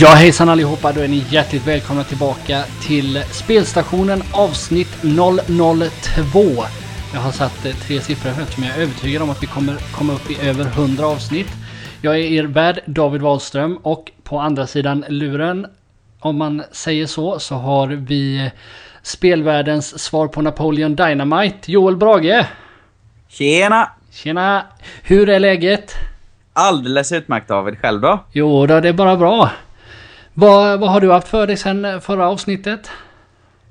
Ja hejsan allihopa, då är ni hjärtligt välkomna tillbaka till spelstationen avsnitt 002. Jag har satt eh, tre siffror för eftersom jag är övertygad om att vi kommer komma upp i över 100 avsnitt. Jag är er värd David Wahlström och på andra sidan luren, om man säger så, så har vi spelvärldens svar på Napoleon Dynamite, Joel Brage. Tjena! Tjena! Hur är läget? Alldeles utmärkt David, själv då? Jo då, det är bara bra. Vad, vad har du haft för dig sen förra avsnittet?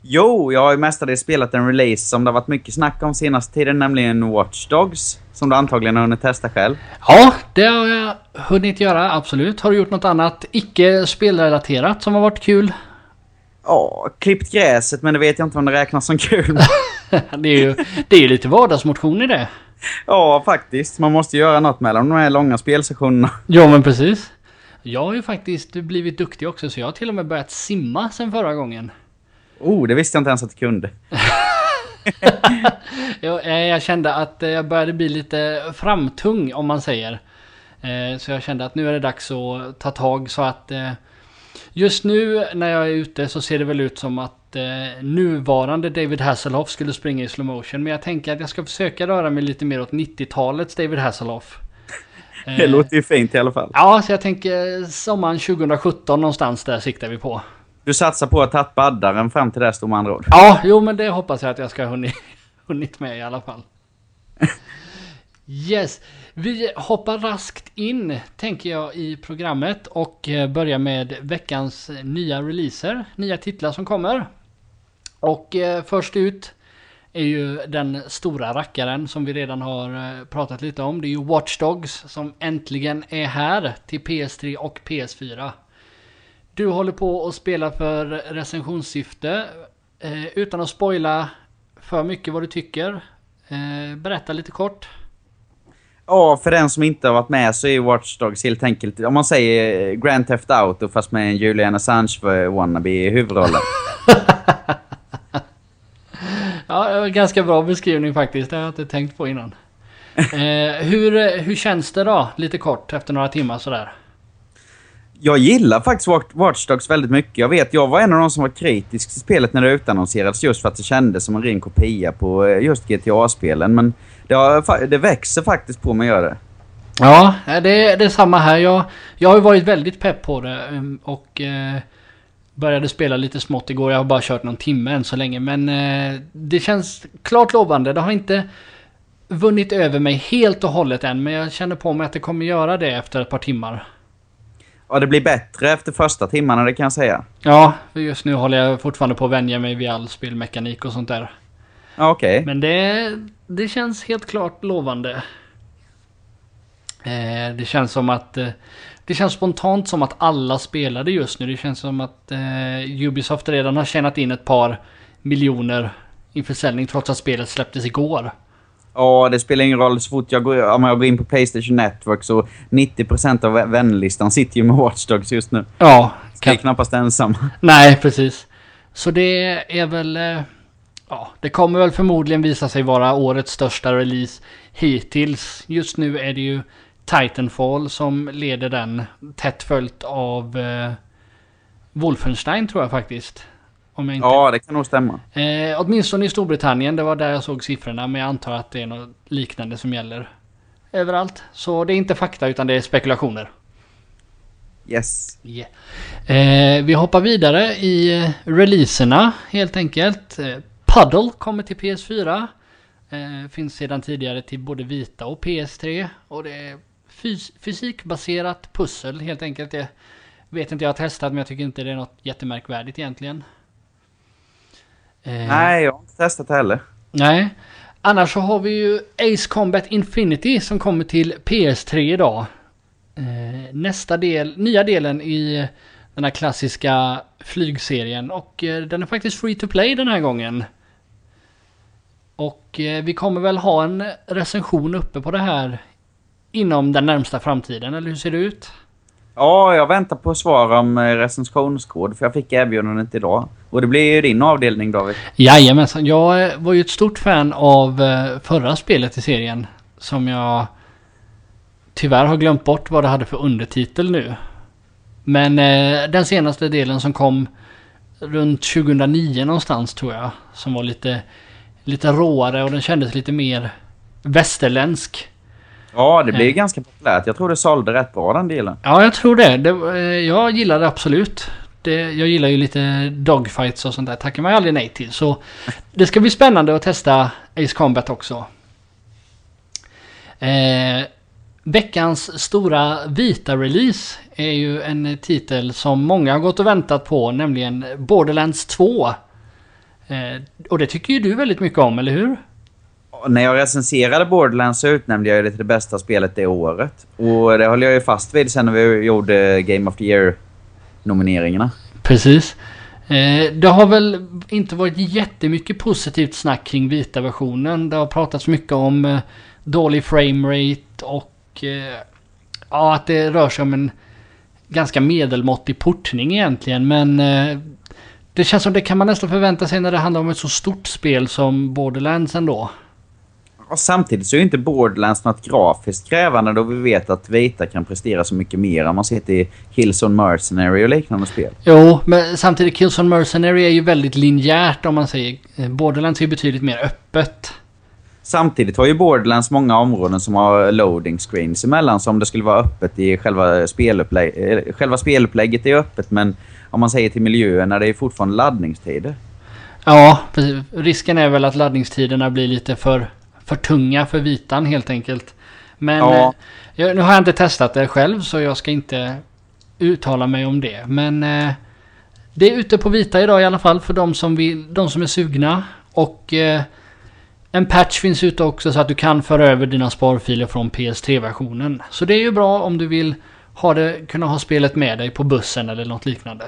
Jo, jag har ju mestadels spelat en release som det har varit mycket snack om senaste tiden, nämligen Watch Dogs. Som du antagligen har hunnit testa själv. Ja, det har jag hunnit göra, absolut. Har du gjort något annat icke spelrelaterat som har varit kul? Ja, klippt gräset, men det vet jag inte om det räknas som kul. det är ju det är ju lite vardagsmotion i det. ja, faktiskt. Man måste göra något mellan de här långa spelsessionerna. Ja, men precis. Jag har ju faktiskt blivit duktig också, så jag har till och med börjat simma sen förra gången. Oh, det visste jag inte ens att du kunde. jag, eh, jag kände att eh, jag började bli lite framtung, om man säger. Eh, så jag kände att nu är det dags att ta tag så att Just nu när jag är ute så ser det väl ut som att nuvarande David Hasselhoff skulle springa i slow motion. Men jag tänker att jag ska försöka röra mig lite mer åt 90-talets David Hasselhoff. Det låter ju fint i alla fall. Ja, så jag tänker sommaren 2017 någonstans där siktar vi på. Du satsar på att ta baddaren fram till dess, med andra ord. Ja, jo men det hoppas jag att jag ska ha hunnit, hunnit med i alla fall. Yes, vi hoppar raskt in tänker jag i programmet och eh, börjar med veckans nya releaser, nya titlar som kommer. Och eh, först ut är ju den stora rackaren som vi redan har eh, pratat lite om. Det är ju Watch Dogs som äntligen är här till PS3 och PS4. Du håller på att spela för recensionssyfte. Eh, utan att spoila för mycket vad du tycker. Eh, berätta lite kort. Ja, för den som inte har varit med så är Watch Dogs helt enkelt, om man säger Grand Theft Auto fast med en Julian Assange wannabe i huvudrollen. ja, ganska bra beskrivning faktiskt. Det har jag inte tänkt på innan. Eh, hur, hur känns det då? Lite kort efter några timmar sådär jag gillar faktiskt Watch Dogs väldigt mycket. Jag vet, jag var en av de som var kritisk till spelet när det utannonserades just för att det kändes som en ren kopia på eh, just GTA-spelen. Men det, har, det växer faktiskt på mig att göra det. Ja, eh, det, det är samma här. Jag, jag har ju varit väldigt pepp på det ehm, och eh, började spela lite smått igår. Jag har bara kört någon timme än så länge. Men eh, det känns klart lovande. Det har inte vunnit över mig helt och hållet än. Men jag känner på mig att det kommer göra det efter ett par timmar. Ja, det blir bättre efter första timmarna, det kan jag säga. Ja, för just nu håller jag fortfarande på att vänja mig vid all spelmekanik och sånt där. Okej. Okay. Men det, det känns helt klart lovande. Eh, det känns som att... Eh, det känns spontant som att alla spelade just nu. Det känns som att eh, Ubisoft redan har tjänat in ett par miljoner i försäljning trots att spelet släpptes igår. Ja, det spelar ingen roll. Så fort jag går, om jag går in på Playstation Network så 90% av vänlistan sitter ju med Watchdogs just nu. Ja. Så jag är knappast ensam. Nej, precis. Så det är väl... Eh, ja, det kommer väl förmodligen visa sig vara årets största release hittills. Just nu är det ju Titanfall som leder den. Tätt följt av eh, Wolfenstein tror jag faktiskt. Om jag inte... Ja, det kan nog stämma. Eh, åtminstone i Storbritannien, det var där jag såg siffrorna. Men jag antar att det är något liknande som gäller överallt. Så det är inte fakta utan det är spekulationer. Yes. Yeah. Eh, vi hoppar vidare i eh, releaserna helt enkelt. Eh, Puddle kommer till PS4. Eh, finns sedan tidigare till både Vita och PS3. Och det är fys fysikbaserat pussel helt enkelt. Det vet inte jag har testat men jag tycker inte det är något jättemärkvärdigt egentligen. Eh, Nej, jag har inte testat heller. Nej. Annars så har vi ju Ace Combat Infinity som kommer till PS3 idag. Eh, nästa del, nya delen i den här klassiska flygserien och eh, den är faktiskt free to play den här gången. Och vi kommer väl ha en recension uppe på det här inom den närmsta framtiden, eller hur ser det ut? Ja, jag väntar på svar om eh, recensionskod för jag fick erbjudandet idag. Och det blir ju din avdelning David. Jajamensan, jag eh, var ju ett stort fan av eh, förra spelet i serien. Som jag tyvärr har glömt bort vad det hade för undertitel nu. Men eh, den senaste delen som kom runt 2009 någonstans tror jag. Som var lite, lite råare och den kändes lite mer västerländsk. Ja, det blir Mm. ganska populärt. Jag tror det sålde rätt bra den delen. Ja, jag tror det. det eh, jag gillar det absolut. Det, jag gillar ju lite dogfights och sånt där. Tackar man ju aldrig nej till. Så det ska bli spännande att testa Ace Combat också. Eh, veckans stora vita-release är ju en titel som många har gått och väntat på, nämligen Borderlands 2. Eh, och det tycker ju du väldigt mycket om, eller hur? När jag recenserade Borderlands så utnämnde jag det till det bästa spelet det året. Och det höll jag ju fast vid sen när vi gjorde Game of the Year-nomineringarna. Precis. Eh, det har väl inte varit jättemycket positivt snack kring vita versionen. Det har pratats mycket om eh, dålig framerate och eh, ja, att det rör sig om en ganska medelmåttig portning egentligen. Men eh, det känns som det kan man nästan förvänta sig när det handlar om ett så stort spel som Borderlands ändå. Och samtidigt så är ju inte Borderlands något grafiskt krävande då vi vet att vita kan prestera så mycket mer om man sitter i Killzone Mercenary och liknande spel. Jo, men samtidigt Killzone Mercenary är ju väldigt linjärt om man säger. Eh, Borderlands är ju betydligt mer öppet. Samtidigt har ju Borderlands många områden som har loading screens emellan. Så om det skulle vara öppet i själva, spelupplägg, eh, själva spelupplägget är öppet men om man säger till miljöerna det är fortfarande laddningstider. Ja, precis. Risken är väl att laddningstiderna blir lite för, för tunga för vitan helt enkelt. Men Ja. eh, jag, nu har jag inte testat det själv så jag ska inte uttala mig om det. Men eh, det är ute på vita idag i alla fall för de som, vill, de som är sugna. Och eh, en patch finns ute också så att du kan föra över dina sparfiler från PS3-versionen. Så det är ju bra om du vill ha det, kunna ha spelet med dig på bussen eller något liknande.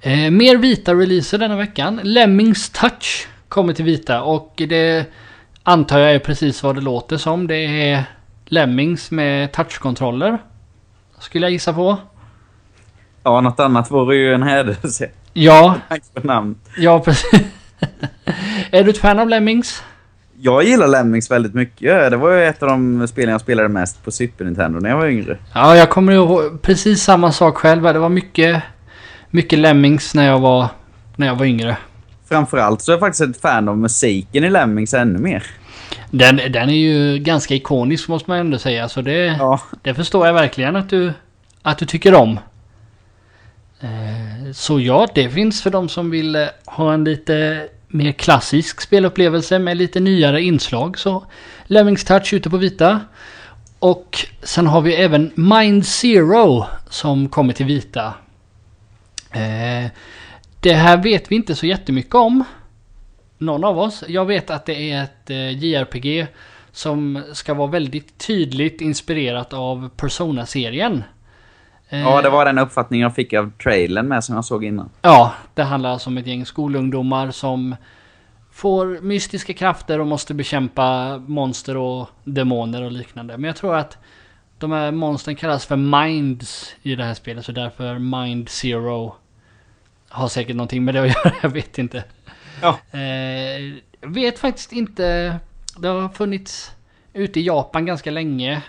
Eh, mer vita releaser denna veckan. Lemmings Touch kommer till vita och det antar jag är precis vad det låter som. Det är Lemmings med touchkontroller. Skulle jag gissa på. Ja, något annat vore ju en hädelse. Ja, namn. ja precis. är du ett fan av Lemmings? Jag gillar Lemmings väldigt mycket. Det var ju ett av de spelen jag spelade mest på Super Nintendo när jag var yngre. Ja, jag kommer ihåg precis samma sak själv. Det var mycket, mycket Lemmings när jag var, när jag var yngre. Framförallt så är jag faktiskt ett fan av musiken i Lemmings ännu mer. Den, den är ju ganska ikonisk måste man ändå säga. Så det, Ja, det förstår jag verkligen att du, att du tycker om. Eh, Så ja, det finns för de som vill eh, ha en lite mer klassisk spelupplevelse med lite nyare inslag. Så Lemmings Touch ute på vita. Och sen har vi även Mind Zero som kommer till vita. Det här vet vi inte så jättemycket om. Någon av oss. Jag vet att det är ett eh, JRPG som ska vara väldigt tydligt inspirerat av Persona-serien. Eh, ja, det var den uppfattningen jag fick av trailern med som jag såg innan. Ja, det handlar alltså om ett gäng skolungdomar som får mystiska krafter och måste bekämpa monster och demoner och liknande. Men jag tror att de här monstren kallas för minds i det här spelet så därför Mind Zero har säkert någonting med det att göra, jag vet inte. Ja. Eh, vet faktiskt inte. Det har funnits ute i Japan ganska länge.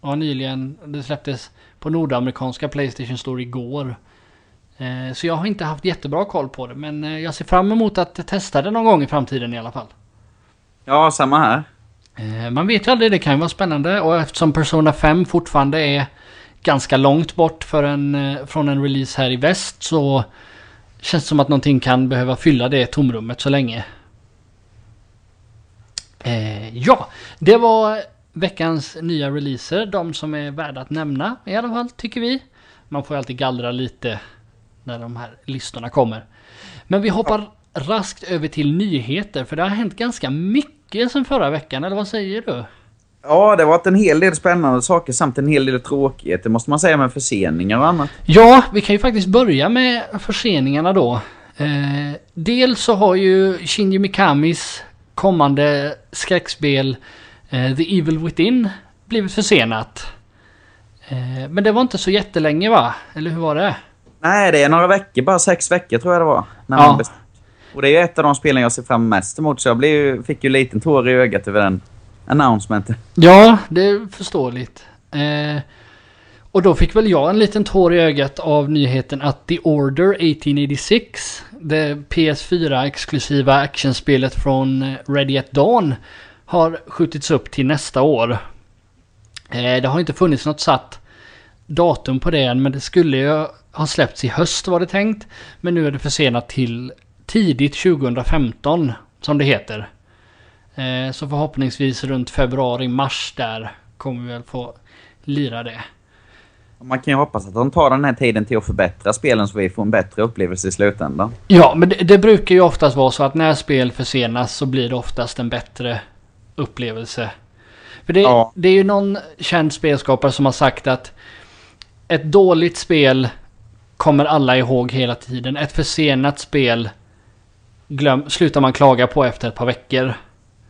Och nyligen, det släpptes på nordamerikanska Playstation Store igår. Eh, Så jag har inte haft jättebra koll på det. Men eh, jag ser fram emot att testa det någon gång i framtiden i alla fall. Ja, samma här. Eh, Man vet ju aldrig, det kan ju vara spännande. Och eftersom Persona 5 fortfarande är ganska långt bort för en, eh, från en release här i väst så känns som att någonting kan behöva fylla det tomrummet så länge. Eh, ja, det var veckans nya releaser. De som är värda att nämna i alla fall, tycker vi. Man får ju alltid gallra lite när de här listorna kommer. Men vi hoppar raskt över till nyheter, för det har hänt ganska mycket sen förra veckan, eller vad säger du? Ja, det har varit en hel del spännande saker samt en hel del tråkigheter måste man säga med förseningar och annat. Ja, vi kan ju faktiskt börja med förseningarna då. Eh, dels så har ju Shinji Mikamis kommande skräckspel eh, The Evil Within blivit försenat. Eh, men det var inte så jättelänge va? Eller hur var det? Nej, det är några veckor. Bara sex veckor tror jag det var. När Ja. man. Och det är ju ett av de spelen jag ser fram mest emot. Så jag blev, fick ju en liten tår i ögat över den Announcement. Ja, det är förståeligt. Eh, och då fick väl jag en liten tår i ögat av nyheten att The Order 1886, det PS4-exklusiva actionspelet från eh, Ready at Dawn, har skjutits upp till nästa år. Eh, det har inte funnits något satt datum på det än, men det skulle ju ha släppts i höst var det tänkt. Men nu är det försenat till tidigt 2015, som det heter. Eh, Så förhoppningsvis runt februari-mars där kommer vi väl få lira det. Man kan ju hoppas att de tar den här tiden till att förbättra spelen så vi får en bättre upplevelse i slutändan. Ja, men det, det brukar ju oftast vara så att när spel försenas så blir det oftast en bättre upplevelse. För det, Ja. det är ju någon känd spelskapare som har sagt att ett dåligt spel kommer alla ihåg hela tiden. Ett försenat spel glöm, slutar man klaga på efter ett par veckor.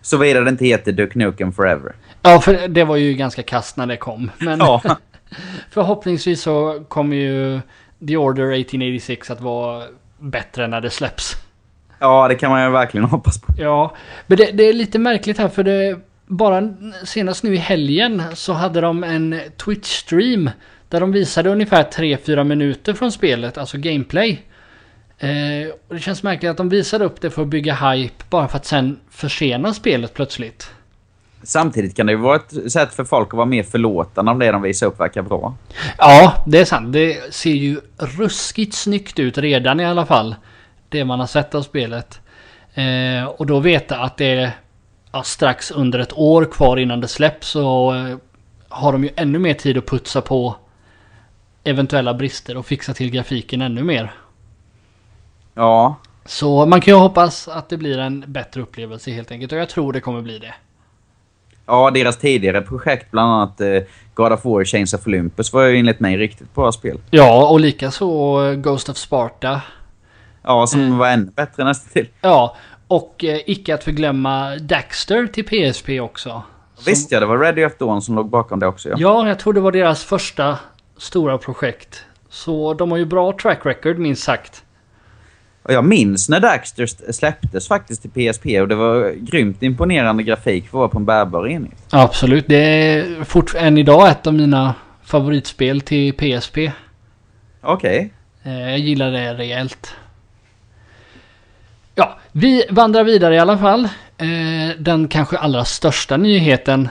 Såvida det inte heter Duke Nukem Forever. Ja, för det var ju ganska kast när det kom. Men Ja. Förhoppningsvis så kommer ju The Order 1886 att vara bättre när det släpps. ja, det kan man ju verkligen hoppas på. Ja, men det, det är lite märkligt här för det bara senast nu i helgen så hade de en Twitch-stream där de visade ungefär 3-4 minuter från spelet, alltså gameplay. Eh, och det känns märkligt att de visade upp det för att bygga hype bara för att sen försena spelet plötsligt. Samtidigt kan det ju vara ett sätt för folk att vara mer förlåtande om det de visar upp verkar bra. Ja, det är sant. Det ser ju ruskigt snyggt ut redan i alla fall. Det man har sett av spelet. Eh, och då veta att det är ja, strax under ett år kvar innan det släpps så eh, har de ju ännu mer tid att putsa på eventuella brister och fixa till grafiken ännu mer. Ja, Så man kan ju hoppas att det blir en bättre upplevelse helt enkelt och jag tror det kommer bli det. ja deras tidigare projekt, bland annat eh, God of War Chains of Olympus, var ju enligt mig riktigt bra spel. Ja, och likaså Ghost of Sparta. Ja, som Mm. var ännu bättre nästan till. Ja, och eh, icke att förglömma Daxter till PSP också. Som- Visst ja, det var Ready of Dawn som låg bakom det också ja. Ja, jag tror det var deras första stora projekt. Så de har ju bra track record minst sagt. Och jag minns när Daxter släpptes faktiskt till PSP och det var grymt imponerande grafik för att vara på en bärbar enhet. Absolut, det är fort än idag ett av mina favoritspel till PSP. Okej. Eh, Jag gillar det rejält. Ja, vi vandrar vidare i alla fall. Eh, Den kanske allra största nyheten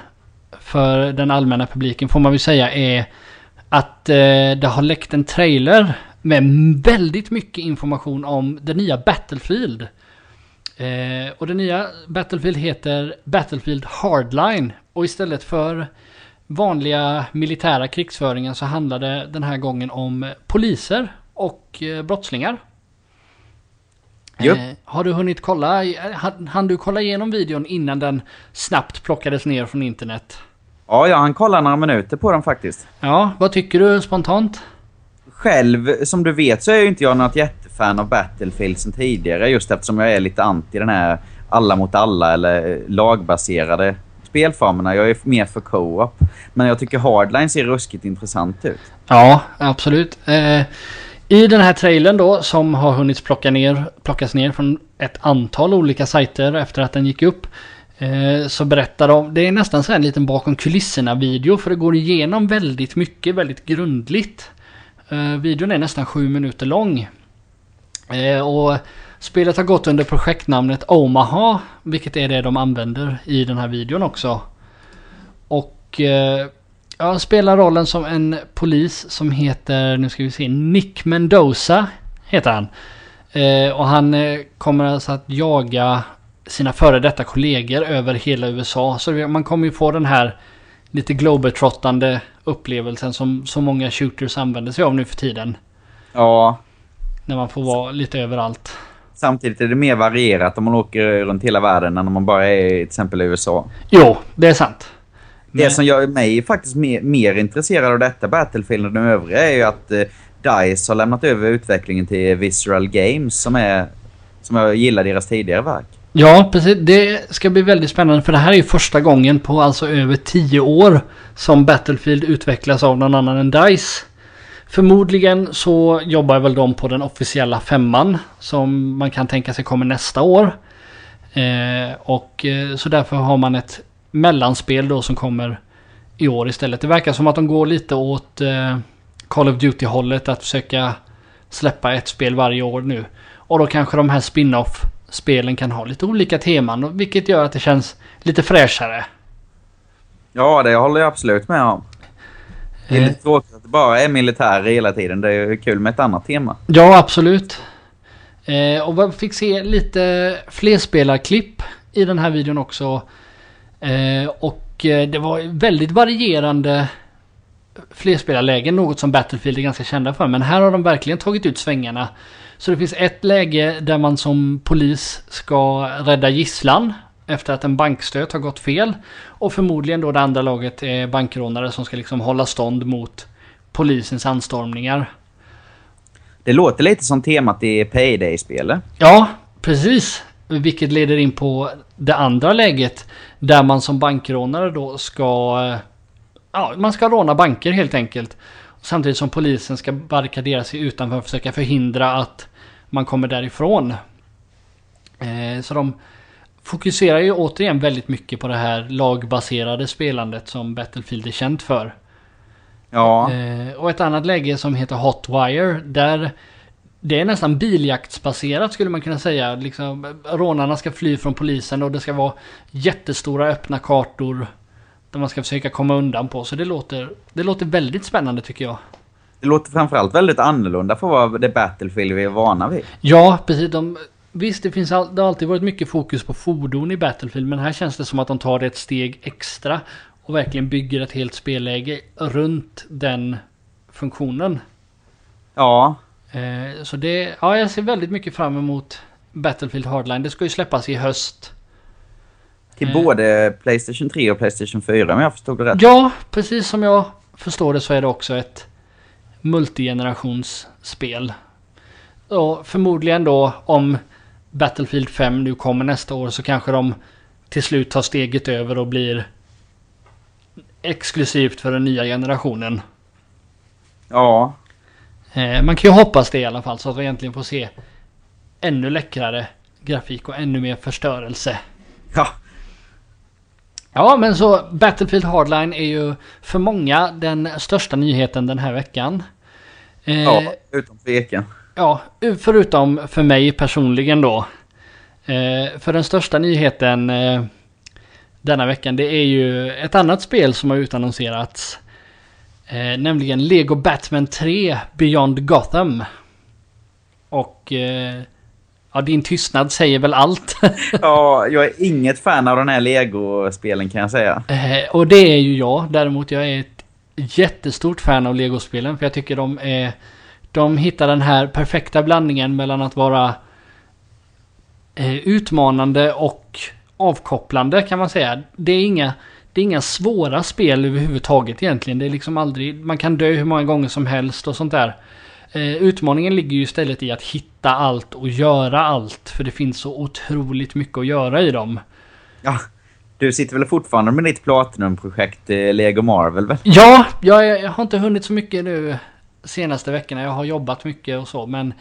för den allmänna publiken får man väl säga är att eh, det har läckt en trailer med väldigt mycket information om det nya Battlefield. Eh, och det nya Battlefield heter Battlefield Hardline. Och istället för vanliga militära krigsföringen så handlar det den här gången om poliser och eh, brottslingar. Japp. Eh, har du hunnit kolla? Han, hann du kolla igenom videon innan den snabbt plockades ner från internet? Ja, ja, han kollade några minuter på den faktiskt. Ja, vad tycker du spontant? Själv, som du vet, så är ju inte jag något jättefan av Battlefield sen tidigare. Just eftersom jag är lite anti den här alla mot alla eller eh, lagbaserade spelformerna. Jag är mer för co-op. Men jag tycker Hardline ser ruskigt intressant ut. Ja, absolut. Eh, I den här trailern då som har hunnit plocka ner, plockas ner från ett antal olika sajter efter att den gick upp. Eh, så berättar de, det är nästan så här en liten bakom kulisserna video för det går igenom väldigt mycket, väldigt grundligt. Eh, videon är nästan sju minuter lång. Eh, och spelet har gått under projektnamnet Omaha, vilket är det de använder i den här videon också. Och eh, jag spelar rollen som en polis som heter, nu ska vi se, Nick Mendoza heter han. Eh, och han eh, kommer alltså att jaga sina före detta kollegor över hela USA. Så man kommer ju få den här lite globetrottande upplevelsen som så många shooters använder sig av nu för tiden. Ja, När man får vara lite överallt. samtidigt är det mer varierat om man åker runt hela världen än om man bara är i till exempel i USA. Jo, det är sant. Det Men- som gör mig faktiskt mer, mer intresserad av detta Battlefield än de övriga är ju att eh, DICE har lämnat över utvecklingen till Visceral Games som är... Som jag gillar deras tidigare verk. Ja, precis. Det ska bli väldigt spännande för det här är ju första gången på alltså över tio år som Battlefield utvecklas av någon annan än DICE. Förmodligen så jobbar väl de på den officiella femman som man kan tänka sig kommer nästa år. Eh, och eh, så därför har man ett mellanspel då som kommer i år istället. Det verkar som att de går lite åt eh, Call of Duty-hållet att försöka släppa ett spel varje år nu. Och då kanske de här spin-off spelen kan ha lite olika teman, vilket gör att det känns lite fräschare. Ja, det håller jag absolut med om. Det är Eh. lite tråkigt att det bara är militärer hela tiden. Det är kul med ett annat tema. Ja, absolut. Eh, och vi fick se lite flerspelarklipp i den här videon också. Eh, och det var väldigt varierande flerspelarlägen, något som Battlefield är ganska kända för. Men här har de verkligen tagit ut svängarna. Så det finns ett läge där man som polis ska rädda gisslan efter att en bankstöt har gått fel. Och förmodligen då det andra laget är bankrånare som ska liksom hålla stånd mot polisens anstormningar. Det låter lite som temat i Payday-spelet. Ja, precis. Vilket leder in på det andra läget. Där man som bankrånare då ska... eh, Ja, man ska råna banker helt enkelt. Samtidigt som polisen ska barrikadera sig utanför och försöka förhindra att man kommer därifrån. Eh, så de fokuserar ju återigen väldigt mycket på det här lagbaserade spelandet som Battlefield är känt för. Ja. Eh, och ett annat läge som heter Hotwire. Där det är nästan biljaktsbaserat skulle man kunna säga. Liksom, rånarna ska fly från polisen och det ska vara jättestora öppna kartor. Där man ska försöka komma undan på. Så det låter, det låter väldigt spännande tycker jag. Det låter framförallt väldigt annorlunda för vad det Battlefield vi är vana vid. Ja, precis. De, visst, det, finns all, det har alltid varit mycket fokus på fordon i Battlefield. Men här känns det som att de tar det ett steg extra. Och verkligen bygger ett helt spelläge runt den funktionen. Ja. Eh, så det, ja jag ser väldigt mycket fram emot Battlefield Hardline. Det ska ju släppas i höst. Till Eh. både Playstation 3 och Playstation 4 om jag förstod det rätt. Ja, precis som jag förstår det så är det också ett multigenerationsspel. Och förmodligen då om Battlefield 5 nu kommer nästa år så kanske de till slut tar steget över och blir exklusivt för den nya generationen. Ja. Eh, man kan ju hoppas det i alla fall så att vi egentligen får se ännu läckrare grafik och ännu mer förstörelse. Ja. Ja, men så Battlefield Hardline är ju för många den största nyheten den här veckan. Eh, Ja, utom tvekan. ja, förutom för mig personligen då. Eh, för den största nyheten eh, denna veckan det är ju ett annat spel som har utannonserats. Eh, nämligen Lego Batman 3 Beyond Gotham. Och eh, ja, din tystnad säger väl allt. Ja, jag är inget fan av den här Lego-spelen kan jag säga. Eh, och det är ju jag. Däremot jag är ett jättestort fan av Lego-spelen. För jag tycker de är... De hittar den här perfekta blandningen mellan att vara eh, utmanande och avkopplande kan man säga. Det är inga... Det är inga svåra spel överhuvudtaget egentligen. Det är liksom aldrig... Man kan dö hur många gånger som helst och sånt där. Eh, utmaningen ligger ju istället i att hitta allt och göra allt. För det finns så otroligt mycket att göra i dem. Ja, du sitter väl fortfarande med ditt Platinum-projekt eh, Lego Marvel väl? Ja, jag, jag har inte hunnit så mycket nu senaste veckorna. Jag har jobbat mycket och så. Men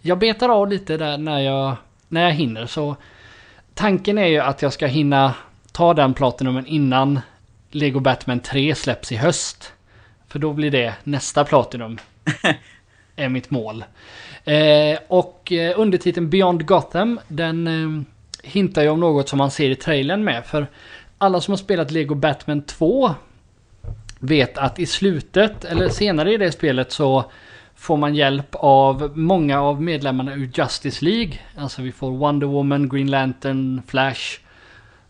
jag betar av lite där när jag, när jag hinner. Så tanken är ju att jag ska hinna ta den platinumen innan Lego Batman 3 släpps i höst. För då blir det nästa platinum. är mitt mål. Eh, och eh, undertiteln Beyond Gotham, den eh, hintar ju om något som man ser i trailern med. För alla som har spelat Lego Batman 2 vet att i slutet, eller senare i det spelet så får man hjälp av många av medlemmarna ur Justice League. Alltså vi får Wonder Woman, Green Lantern, Flash,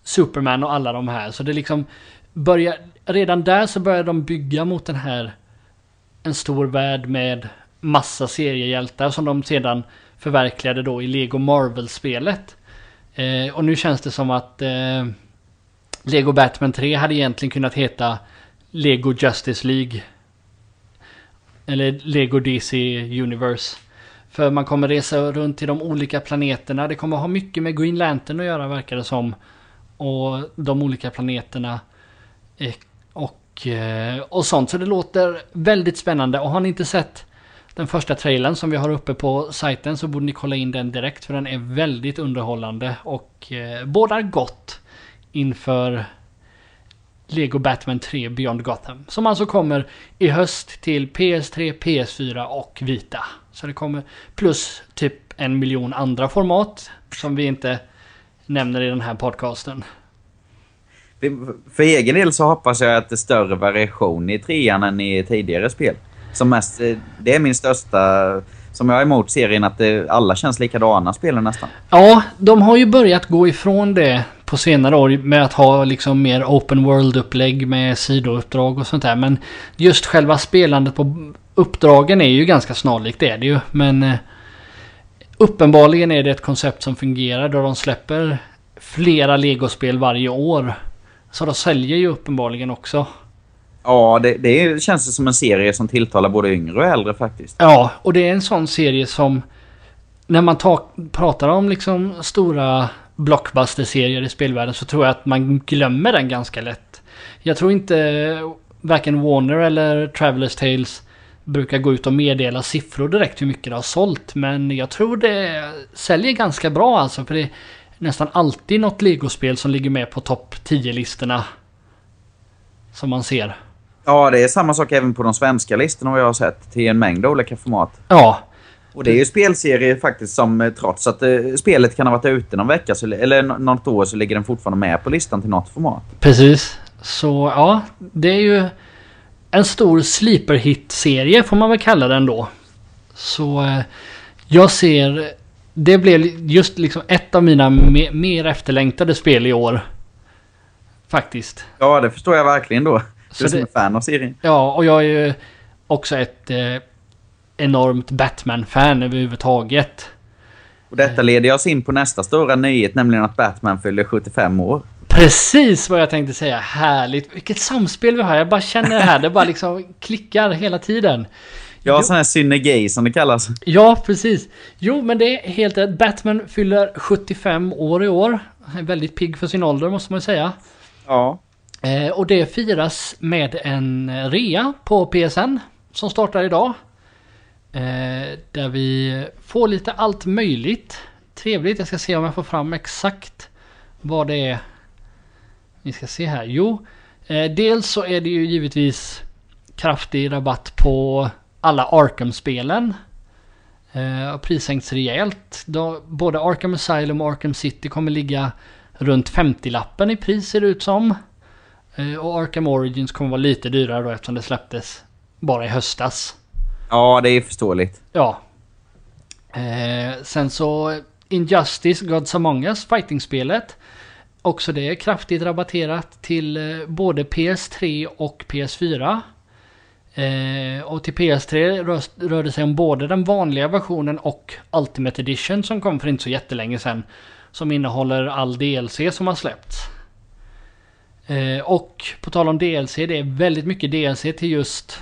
Superman och alla de här. Så det liksom börjar, redan där så börjar de bygga mot den här en stor värld med massa seriehjältar som de sedan förverkligade då i Lego Marvel-spelet. Eh, och nu känns det som att eh, Lego Batman 3 hade egentligen kunnat heta Lego Justice League. Eller Lego DC Universe. För man kommer resa runt till de olika planeterna. Det kommer ha mycket med Green Lantern att göra verkar det som. Och de olika planeterna. Eh, och, eh, och sånt. Så det låter väldigt spännande. Och har ni inte sett den första trailern som vi har uppe på sajten så borde ni kolla in den direkt. För den är väldigt underhållande och eh, bådar gott inför Lego Batman 3 Beyond Gotham. Som alltså kommer i höst till PS3, PS4 och Vita. Så det kommer plus typ en miljon andra format som vi inte nämner i den här podcasten. För egen del så hoppas jag att det är större variation i trean än i tidigare spel. Som mest, eh, det är min största... Som jag är emot serien att det, alla känns likadana spelen nästan. Ja, de har ju börjat gå ifrån det på senare år med att ha liksom mer open world-upplägg med sidouppdrag och sånt där. Men just själva spelandet på uppdragen är ju ganska snarlikt det är det ju. Men eh, uppenbarligen är det ett koncept som fungerar då de släpper flera legospel varje år. Så de säljer ju uppenbarligen också. Ja, det, det känns som en serie som tilltalar både yngre och äldre faktiskt. Ja, och det är en sån serie som... När man ta, pratar om liksom stora blockbuster-serier i spelvärlden så tror jag att man glömmer den ganska lätt. Jag tror inte varken Warner eller Travelers Tales brukar gå ut och meddela siffror direkt hur mycket det har sålt. Men jag tror det säljer ganska bra alltså. För det är nästan alltid något legospel som ligger med på topp 10-listorna. Som man ser. Ja, det är samma sak även på de svenska listorna vad jag har sett. Till en mängd olika format. Ja. Och det är ju spelserier faktiskt som eh, trots att eh, spelet kan ha varit ute någon vecka så, eller nå- något år så ligger den fortfarande med på listan till något format. Precis. Så ja, det är ju en stor sleeper hit-serie får man väl kalla den då. Så eh, jag ser... Det blev just liksom ett av mina me mer efterlängtade spel i år. Faktiskt. Ja, det förstår jag verkligen då. Så Du som det- är fan av serien. Ja, och jag är ju också ett eh, enormt Batman-fan överhuvudtaget. Och detta leder oss in på nästa stora nyhet, nämligen att Batman fyller 75 år. Precis vad jag tänkte säga. Härligt. Vilket samspel vi har. Jag bara känner det här. Det bara liksom klickar hela tiden. Ja, sån här synergi som det kallas. Ja, precis. Jo, men det är helt rätt. Batman fyller 75 år i år. Är väldigt pigg för sin ålder måste man säga. Ja. Eh, och det firas med en rea på PSN som startar idag. Eh, där vi får lite allt möjligt. Trevligt. Jag ska se om jag får fram exakt vad det är. Vi ska se här. Jo, eh, dels så är det ju givetvis kraftig rabatt på alla Arkham-spelen. Eh, prissänkts rejält. Då, både Arkham Asylum och Arkham City kommer ligga runt 50-lappen i pris ser det ut som. Eh, Och Arkham Origins kommer vara lite dyrare då eftersom det släpptes bara i höstas. Ja, det är förståeligt. Ja. Eh, sen så Injustice Gods Among Us, fighting-spelet. Också det är kraftigt rabatterat till eh, både PS3 och PS4. Eh, och till PS3 rör, rör det sig om både den vanliga versionen och Ultimate Edition som kom för inte så jättelänge sedan. Som innehåller all DLC som har släppts. Eh, och på tal om DLC, det är väldigt mycket DLC till just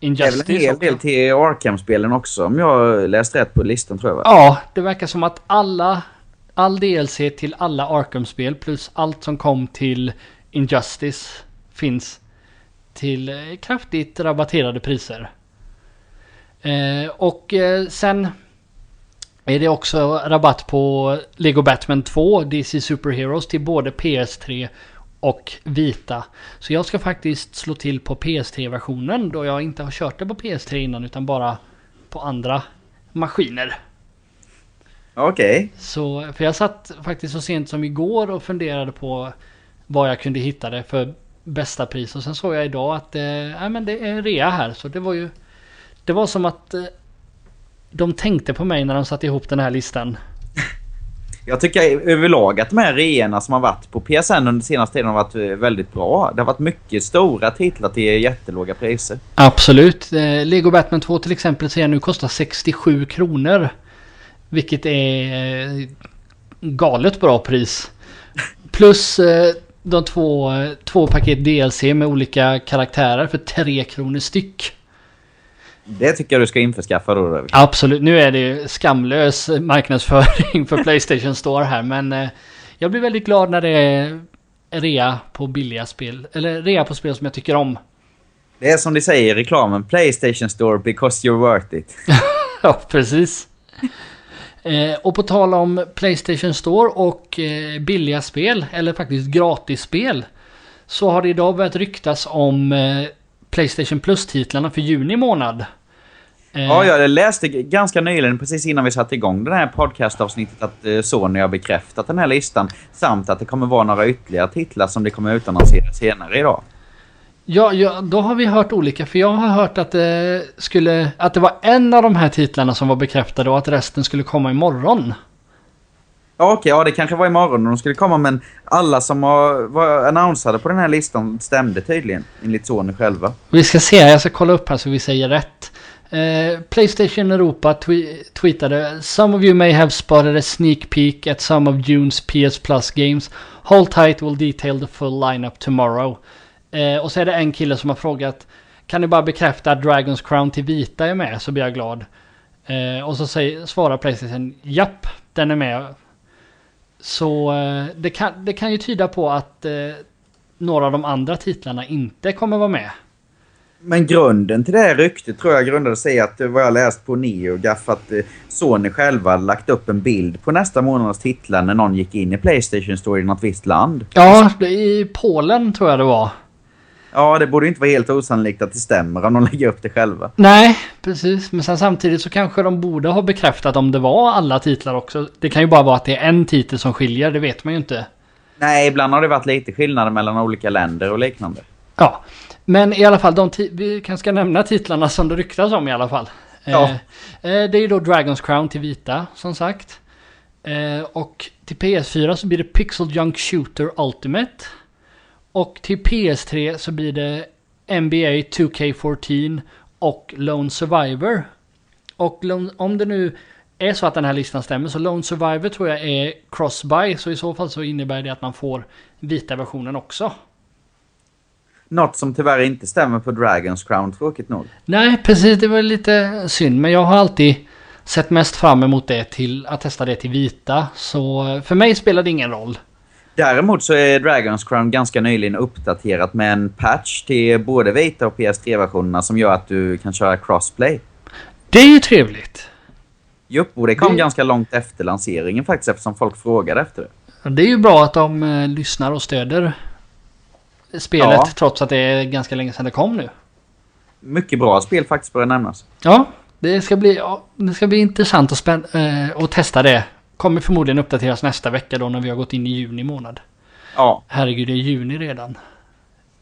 Det är väl Injustice. en hel del till Arkham-spelen också, om jag läst rätt på listan tror jag. Ja, det verkar som att alla all DLC till alla Arkham-spel plus allt som kom till Injustice finns till eh, kraftigt rabatterade priser. Eh, och eh, sen är det också rabatt på Lego Batman 2 DC Super Heroes till både PS3 och Vita. Så jag ska faktiskt slå till på PS3-versionen då jag inte har kört det på PS3 innan utan bara på andra maskiner. Okej. Så, för jag satt faktiskt så sent som igår och funderade på vad jag kunde hitta det för bästa pris. Och sen såg jag idag att eh, nej, men det är rea här. Så det var ju... Det var som att eh, de tänkte på mig när de satte ihop den här listan. Jag tycker överlag att de här reorna som har varit på PSN under senaste tiden har varit eh, väldigt bra. Det har varit mycket stora titlar till jättelåga priser. Absolut. Eh, Lego Batman 2 till exempel ser jag nu kostar 67 kronor. Vilket är eh, galet bra pris. Plus de två, två paket DLC med olika karaktärer för 3 kronor styck. Det tycker jag du ska införskaffa då. David. Absolut, nu är det ju skamlös marknadsföring för Playstation Store här men eh, jag blir väldigt glad när det är rea på billiga spel, eller rea på spel som jag tycker om. Det är som de säger i reklamen, Playstation Store because you're worth it. ja, precis. Eh, och på tal om Playstation Store och eh, billiga spel, eller faktiskt gratisspel. Så har det idag börjat ryktas om eh, Playstation Plus-titlarna för juni månad. Eh, Ja, jag läste ganska nyligen, precis innan vi satte igång det här podcastavsnittet, att eh, Sony har bekräftat den här listan. Samt att det kommer vara några ytterligare titlar som det kommer utannonsera senare idag. Ja, ja, då har vi hört olika. För jag har hört att det, skulle, att det var en av de här titlarna som var bekräftade och att resten skulle komma imorgon. Ja, okej, ja det kanske var imorgon de skulle komma, men alla som har, var annonsade på den här listan stämde tydligen, enligt Sony själva. Vi ska se, jag ska kolla upp här så vi säger rätt. Eh, Playstation Europa tw tweetade Some of you may have spotted a sneak peek at some of June's PS Plus games. Hold tight, we'll detail the full lineup tomorrow. Eh, och så är det en kille som har frågat Kan ni bara bekräfta att Dragons Crown till vita är med så blir jag glad. Eh, och så säger, svarar Playstation Japp, den är med. Så eh, det, kan, det kan ju tyda på att eh, några av de andra titlarna inte kommer vara med. Men grunden till det här ryktet tror jag grundade sig att, vad jag läst på NeoGaf, att eh, Sony själva lagt upp en bild på nästa månads titlar när någon gick in i Playstation Store i något visst land. Ja, i Polen tror jag det var. Ja, det borde inte vara helt osannolikt att det stämmer om de lägger upp det själva. Nej, precis. Men sen samtidigt så kanske de borde ha bekräftat om det var alla titlar också. Det kan ju bara vara att det är en titel som skiljer, det vet man ju inte. Nej, ibland har det varit lite skillnader mellan olika länder och liknande. Ja, men i alla fall, de vi kanske ska nämna titlarna som det ryktas om i alla fall. Ja. Eh, eh, det är ju då Dragons Crown till vita, som sagt. Eh, och till PS4 så blir det Pixel Junk Shooter Ultimate. Och till PS3 så blir det NBA 2K14 och Lone Survivor. Och om det nu är så att den här listan stämmer så Lone Survivor tror jag är cross-buy. Så i så fall så innebär det att man får vita versionen också. Något som tyvärr inte stämmer på Dragons Crown, tråkigt nog. Nej, precis. Det var lite synd. Men jag har alltid sett mest fram emot det till att testa det till vita. Så eh, för mig spelar det ingen roll. Däremot så är Dragons Crown ganska nyligen uppdaterat med en patch till både vita och PS3-versionerna som gör att du kan köra crossplay. Det är ju trevligt. Jupp, och det kom Det- ganska långt efter lanseringen faktiskt eftersom folk frågade efter det. Det är ju bra att de eh, lyssnar och stöder spelet Ja. trots att det är ganska länge sedan det kom nu. Mycket bra spel faktiskt börjar nämnas. Ja, det ska bli, ja, det ska bli intressant att, spän- eh, att testa det. Kommer förmodligen uppdateras nästa vecka då när vi har gått in i juni månad. Ja, Herregud, det är juni redan.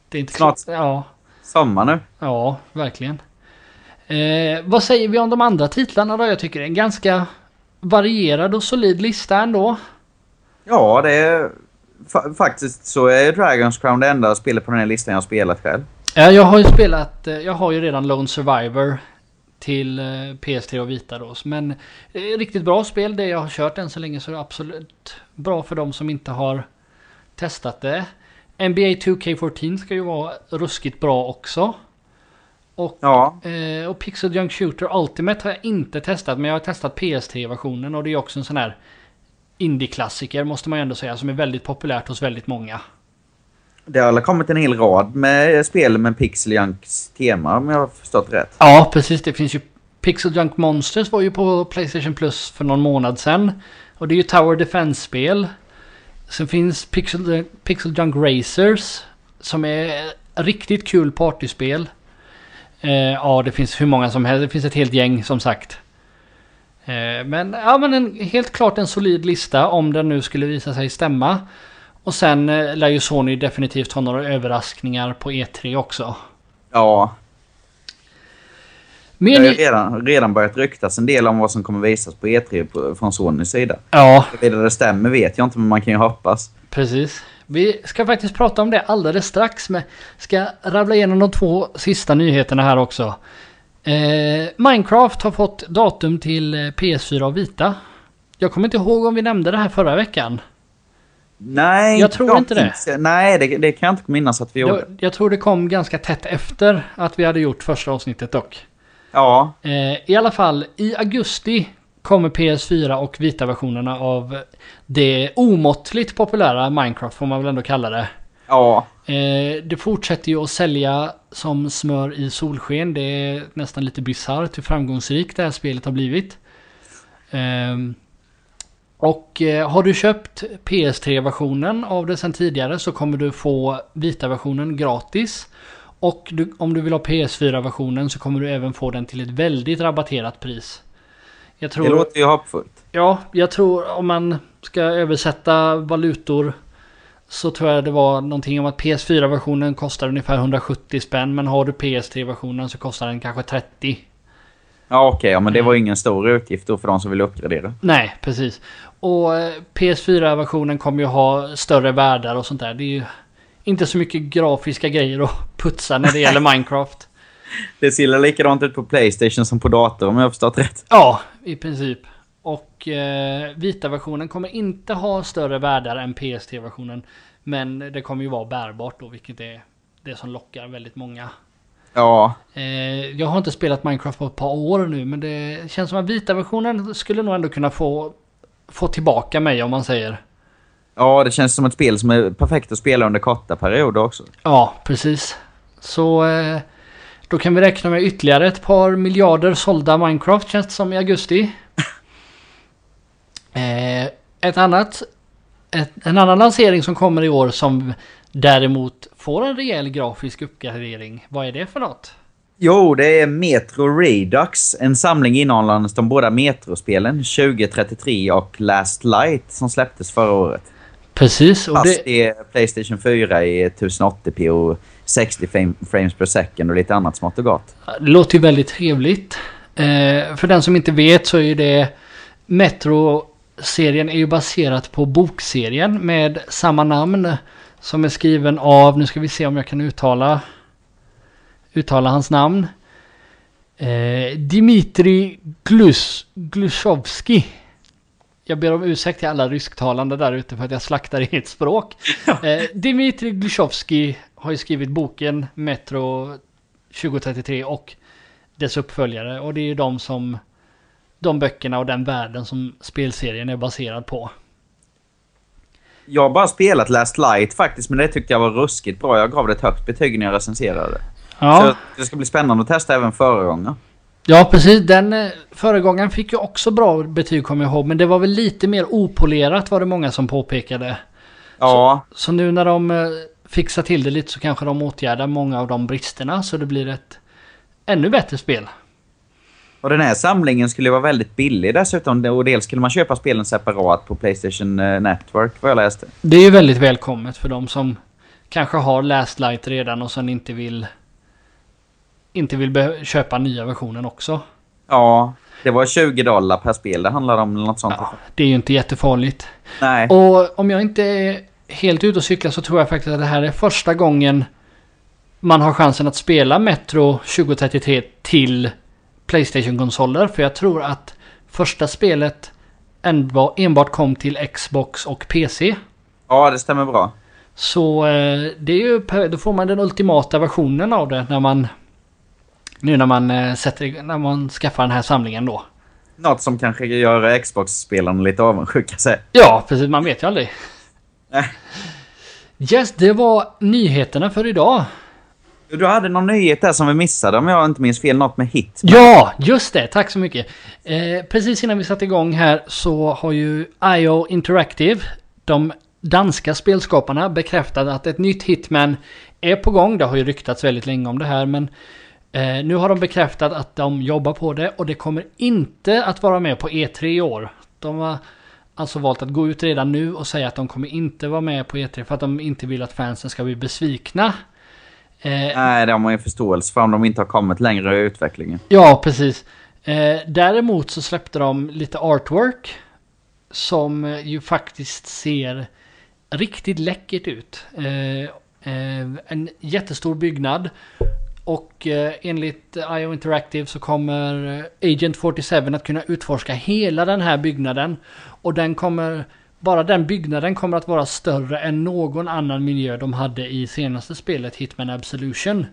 Det är inte Snart. Ja, sommar nu. Ja, verkligen. Eh, vad säger vi om de andra titlarna då? Jag tycker det är en ganska varierad och solid lista ändå. Ja, det är... Fa faktiskt så är Dragons Crown det enda spelet på den här listan jag har spelat själv. Ja, jag har ju spelat, eh, jag har ju redan Lone Survivor till eh, PS3 och Vita då. Men ett riktigt bra spel. Det jag har kört än så länge så är det absolut bra för de som inte har testat det. NBA 2K14 ska ju vara ruskigt bra också. Och Ja, Eh, och Pixel Junk Shooter Ultimate har jag inte testat men jag har testat PS3-versionen och det är också en sån här indie-klassiker måste man ju ändå säga som är väldigt populärt hos väldigt många det har kommit en hel rad med spel med Pixel Junks tema om jag har förstått rätt. Ja precis, det finns ju Pixel Junk Monsters var ju på Playstation Plus för någon månad sedan. Och det är ju Tower Defense-spel. Sen finns Pixel, Pixel Junk Racers som är riktigt kul partyspel. Eh, ja, det finns hur många som helst. Det finns ett helt gäng som sagt. Eh, men ja, men en, helt klart en solid lista om den nu skulle visa sig stämma. Och sen eh, lär ju Sony definitivt ha några överraskningar på E3 också. Ja, det Mer har ju redan, redan börjat ryktas en del om vad som kommer visas på E3 på, från Sonys sida. Ja, Huruvida det stämmer vet jag inte, men man kan ju hoppas. Precis. Vi ska faktiskt prata om det alldeles strax. Men ska rabbla igenom de två sista nyheterna här också. Eh, Minecraft har fått datum till eh, PS4 och Vita. Jag kommer inte ihåg om vi nämnde det här förra veckan. Nej, Jag tror inte det. Nej, det, det kan jag inte minnas att vi gjorde. Jag, jag tror det kom ganska tätt efter att vi hade gjort första avsnittet dock. Ja, Eh, I alla fall, i augusti kommer PS4 och vita versionerna av det omåttligt populära Minecraft får man väl ändå kalla det. ja. Eh, det fortsätter ju att sälja som smör i solsken. Det är nästan lite bisarrt hur framgångsrikt det här spelet har blivit. Ehm, och eh, har du köpt PS3-versionen av det sedan tidigare så kommer du få vita versionen gratis. Och du, om du vill ha PS4-versionen så kommer du även få den till ett väldigt rabatterat pris. Jag tror, Det låter ju hoppfullt. Ja, jag tror om man ska översätta valutor så tror jag det var någonting om att PS4-versionen kostar ungefär 170 spänn men har du PS3-versionen så kostar den kanske 30. Ja, okej. ja, men det var ingen stor utgift då för de som vill uppgradera. Nej, precis. Och eh, PS4-versionen kommer ju ha större världar och sånt där. Det är ju inte så mycket grafiska grejer att putsa när det gäller Minecraft. Det ser likadant ut på Playstation som på dator om jag har förstått rätt. Ja, i princip. Och eh, vita versionen kommer inte ha större världar än PS3-versionen. Men det kommer ju vara bärbart då, vilket är det som lockar väldigt många. Ja, Eh, jag har inte spelat Minecraft på ett par år nu, men det känns som att vita versionen skulle nog ändå kunna få, få tillbaka mig om man säger. ja, det känns som ett spel som är perfekt att spela under korta perioder också. Ja, precis. Så eh, då kan vi räkna med ytterligare ett par miljarder sålda Minecraft känns det som i augusti. eh, ett annat, ett, en annan lansering som kommer i år som däremot får en rejäl grafisk uppgradering. Vad är det för något? Jo, det är Metro Redux. En samling innehållande de båda Metro-spelen 2033 och Last Light som släpptes förra året. Precis, och Fast det, är Playstation 4 i 1080p och 60 fram- frames per second och lite annat smått och gott. det låter ju väldigt trevligt. Eh, för den som inte vet så är ju det Metro-serien är ju baserat på bokserien med samma namn. Som är skriven av, nu ska vi se om jag kan uttala uttala hans namn. Eh, Dimitri Glus, Glushovski. Jag ber om ursäkt till alla rysktalande där ute för att jag slaktar ett språk. Eh, Dimitri Glushovski har ju skrivit boken Metro 2033 och dess uppföljare. Och det är ju de som de böckerna och den världen som spelserien är baserad på. Jag har bara spelat Last Light faktiskt, men det tyckte jag var ruskigt bra. Jag gav det ett högt betyg när jag recenserade. Ja. Så det ska bli spännande att testa även föregångaren. Ja, precis. Den eh, föregångaren fick ju också bra betyg kommer jag ihåg. Men det var väl lite mer opolerat var det många som påpekade. Ja, Så nu när de eh, fixar till det lite så kanske de åtgärdar många av de bristerna. Så det blir ett ännu bättre spel. Och den här samlingen skulle vara väldigt billig dessutom. Och dels skulle man köpa spelen separat på Playstation eh, Network, vad jag läste. Det är ju väldigt välkommet för de som kanske har Last Light redan och sen inte vill inte vill köpa nya versionen också. Ja, det var 20 dollar per spel det handlade om, eller något sånt. Ja, det är ju inte jättefarligt. Nej. Och om jag inte är helt ute och cyklar så tror jag faktiskt att det här är första gången man har chansen att spela Metro 2033 till Playstation-konsoler. För jag tror att första spelet enbart, kom till Xbox och PC. Ja, det stämmer bra. Så eh, det är ju, då får man den ultimata versionen av det när man nu när man, eh, sätter, när man skaffar den här samlingen då. Något som kanske gör Xbox-spelarna lite avundsjuka sig. Ja, precis. Man vet ju aldrig. Nej. Yes, det var nyheterna för idag. Du hade någon nyhet där som vi missade om jag inte minns fel. Något med hit. Ja, just det. Tack så mycket. Eh, precis innan vi satte igång här så har ju IO Interactive, de danska spelskaparna, bekräftat att ett nytt Hitman är på gång. Det har ju ryktats väldigt länge om det här, men eh, nu har de bekräftat att de jobbar på det och det kommer inte att vara med på E3 i år. De har alltså valt att gå ut redan nu och säga att de kommer inte vara med på E3 för att de inte vill att fansen ska bli besvikna. Eh, Nej, det har man ju förståelse för om de inte har kommit längre i utvecklingen. Ja, precis. Eh, däremot så släppte de lite artwork. Som ju faktiskt ser riktigt läckert ut. Eh, en jättestor byggnad. Och enligt IO Interactive så kommer Agent 47 att kunna utforska hela den här byggnaden. Och den kommer, bara den byggnaden kommer att vara större än någon annan miljö de hade i senaste spelet Hitman Absolution.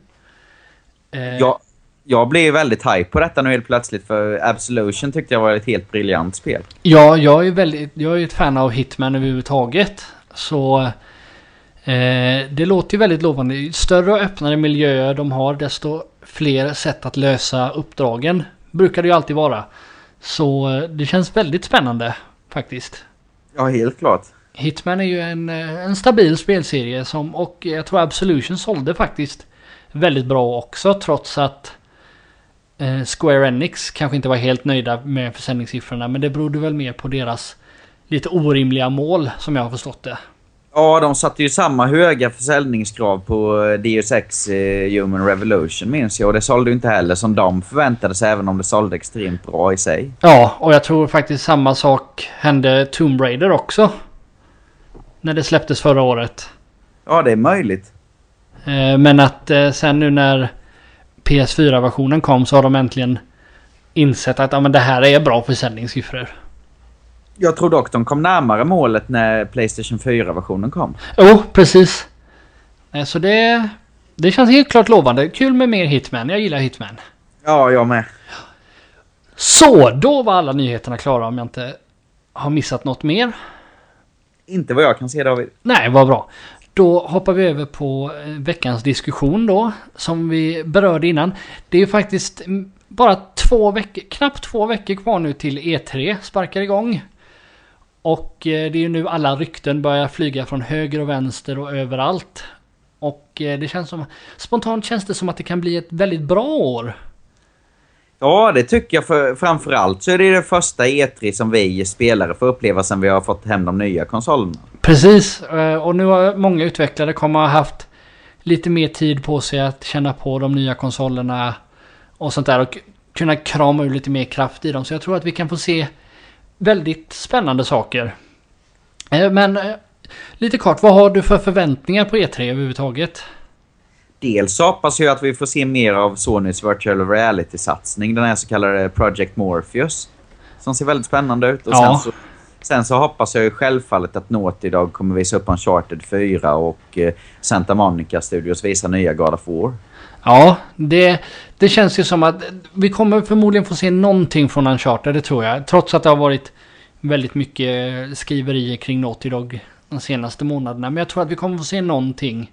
Eh, Jag, Jag blev väldigt hype på detta nu helt plötsligt för Absolution tyckte jag var ett helt briljant spel. Ja, jag är väldigt, jag är ett fan av Hitman överhuvudtaget. Så eh, det låter ju väldigt lovande. Ju större och öppnare miljöer de har desto fler sätt att lösa uppdragen. Brukar det ju alltid vara. Så eh, det känns väldigt spännande faktiskt. Ja, helt klart. Hitman är ju en, eh, en stabil spelserie som och jag tror Absolution sålde faktiskt väldigt bra också trots att eh, Square Enix kanske inte var helt nöjda med försäljningssiffrorna men det berodde väl mer på deras lite orimliga mål som jag har förstått det. Ja, de satte ju samma höga försäljningskrav på eh, Deus Ex eh, Human Revolution minns jag. Och det sålde ju inte heller som de förväntade sig även om det sålde extremt bra i sig. Ja, och jag tror faktiskt samma sak hände Tomb Raider också. När det släpptes förra året. Ja, det är möjligt. Eh, men att sen nu när PS4-versionen kom så har de äntligen insett att ja, men det här är bra försäljningssiffror. Jag tror dock de kom närmare målet när Playstation 4-versionen kom. Jo, oh, precis. Eh, så det, det känns helt klart lovande. Kul med mer Hitman. Jag gillar Hitman. Ja, jag med. Så, då var alla nyheterna klara om jag inte har missat något mer. Inte vad jag kan se David. Nej, vad bra. Då hoppar vi över på eh, veckans diskussion då. Som vi berörde innan. Det är ju faktiskt bara två veckor, knappt två veckor kvar nu till E3 sparkar igång. Och eh, det är ju nu alla rykten börjar flyga från höger och vänster och överallt. Och eh, det känns som... Spontant känns det som att det kan bli ett väldigt bra år. Ja, det tycker jag. För, framförallt så är det det första E3 som vi spelare får uppleva sen vi har fått hem de nya konsolerna. Precis. Eh, och nu har många utvecklare kommer ha haft lite mer tid på sig att känna på de nya konsolerna och sånt där. Och kunna krama ur lite mer kraft i dem. Så jag tror att vi kan få se väldigt spännande saker. Eh, men eh, lite kort, vad har du för förväntningar på E3 överhuvudtaget? Dels hoppas jag att vi får se mer av Sonys virtual reality-satsning. Den här så kallade Project Morpheus. Som ser väldigt spännande ut. Och ja. sen, så, sen så hoppas jag ju självfallet att Naughty Dog kommer visa upp Uncharted 4 och eh, Santa Monica Studios visar nya God of War. Ja, det, det känns ju som att vi kommer förmodligen få se någonting från Uncharted, det tror jag. Trots att det har varit väldigt mycket skriverier kring Naughty Dog de senaste månaderna. Men jag tror att vi kommer få se någonting.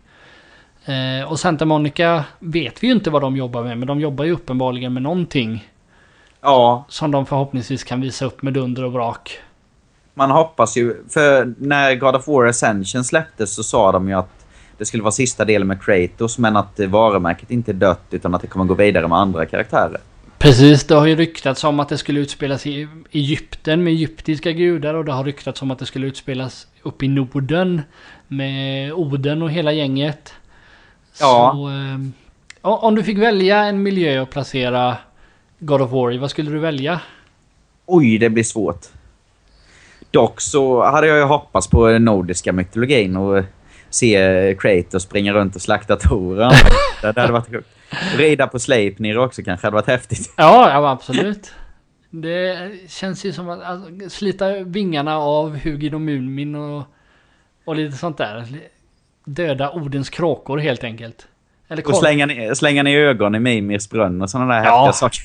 Eh, och Santa Monica vet vi ju inte vad de jobbar med, men de jobbar ju uppenbarligen med någonting. Ja. Som de förhoppningsvis kan visa upp med dunder och brak. Man hoppas ju, för när God of War Ascension släpptes så sa de ju att det skulle vara sista delen med Kratos men att varumärket inte är dött utan att det kommer gå vidare med andra karaktärer. Precis, det har ju ryktats om att det skulle utspelas i Egypten med egyptiska gudar och det har ryktats om att det skulle utspelas uppe i Norden med Oden och hela gänget. Ja. Så, eh, om du fick välja en miljö att placera God of War i, vad skulle du välja? Oj, det blir svårt. Dock så hade jag ju hoppats på den nordiska mytologin och se Kratos springa runt och slakta Tor. det hade varit sjukt. Rida på Sleipnir också kanske hade varit häftigt. Ja, ja absolut. Det känns ju som att alltså, slita vingarna av Hugin och Munmin och, och lite sånt där. Döda Odens kråkor helt enkelt. Eller och slänga ner, slänga ner ögon i Mimirs brunn och sådana där ja. häftiga saker.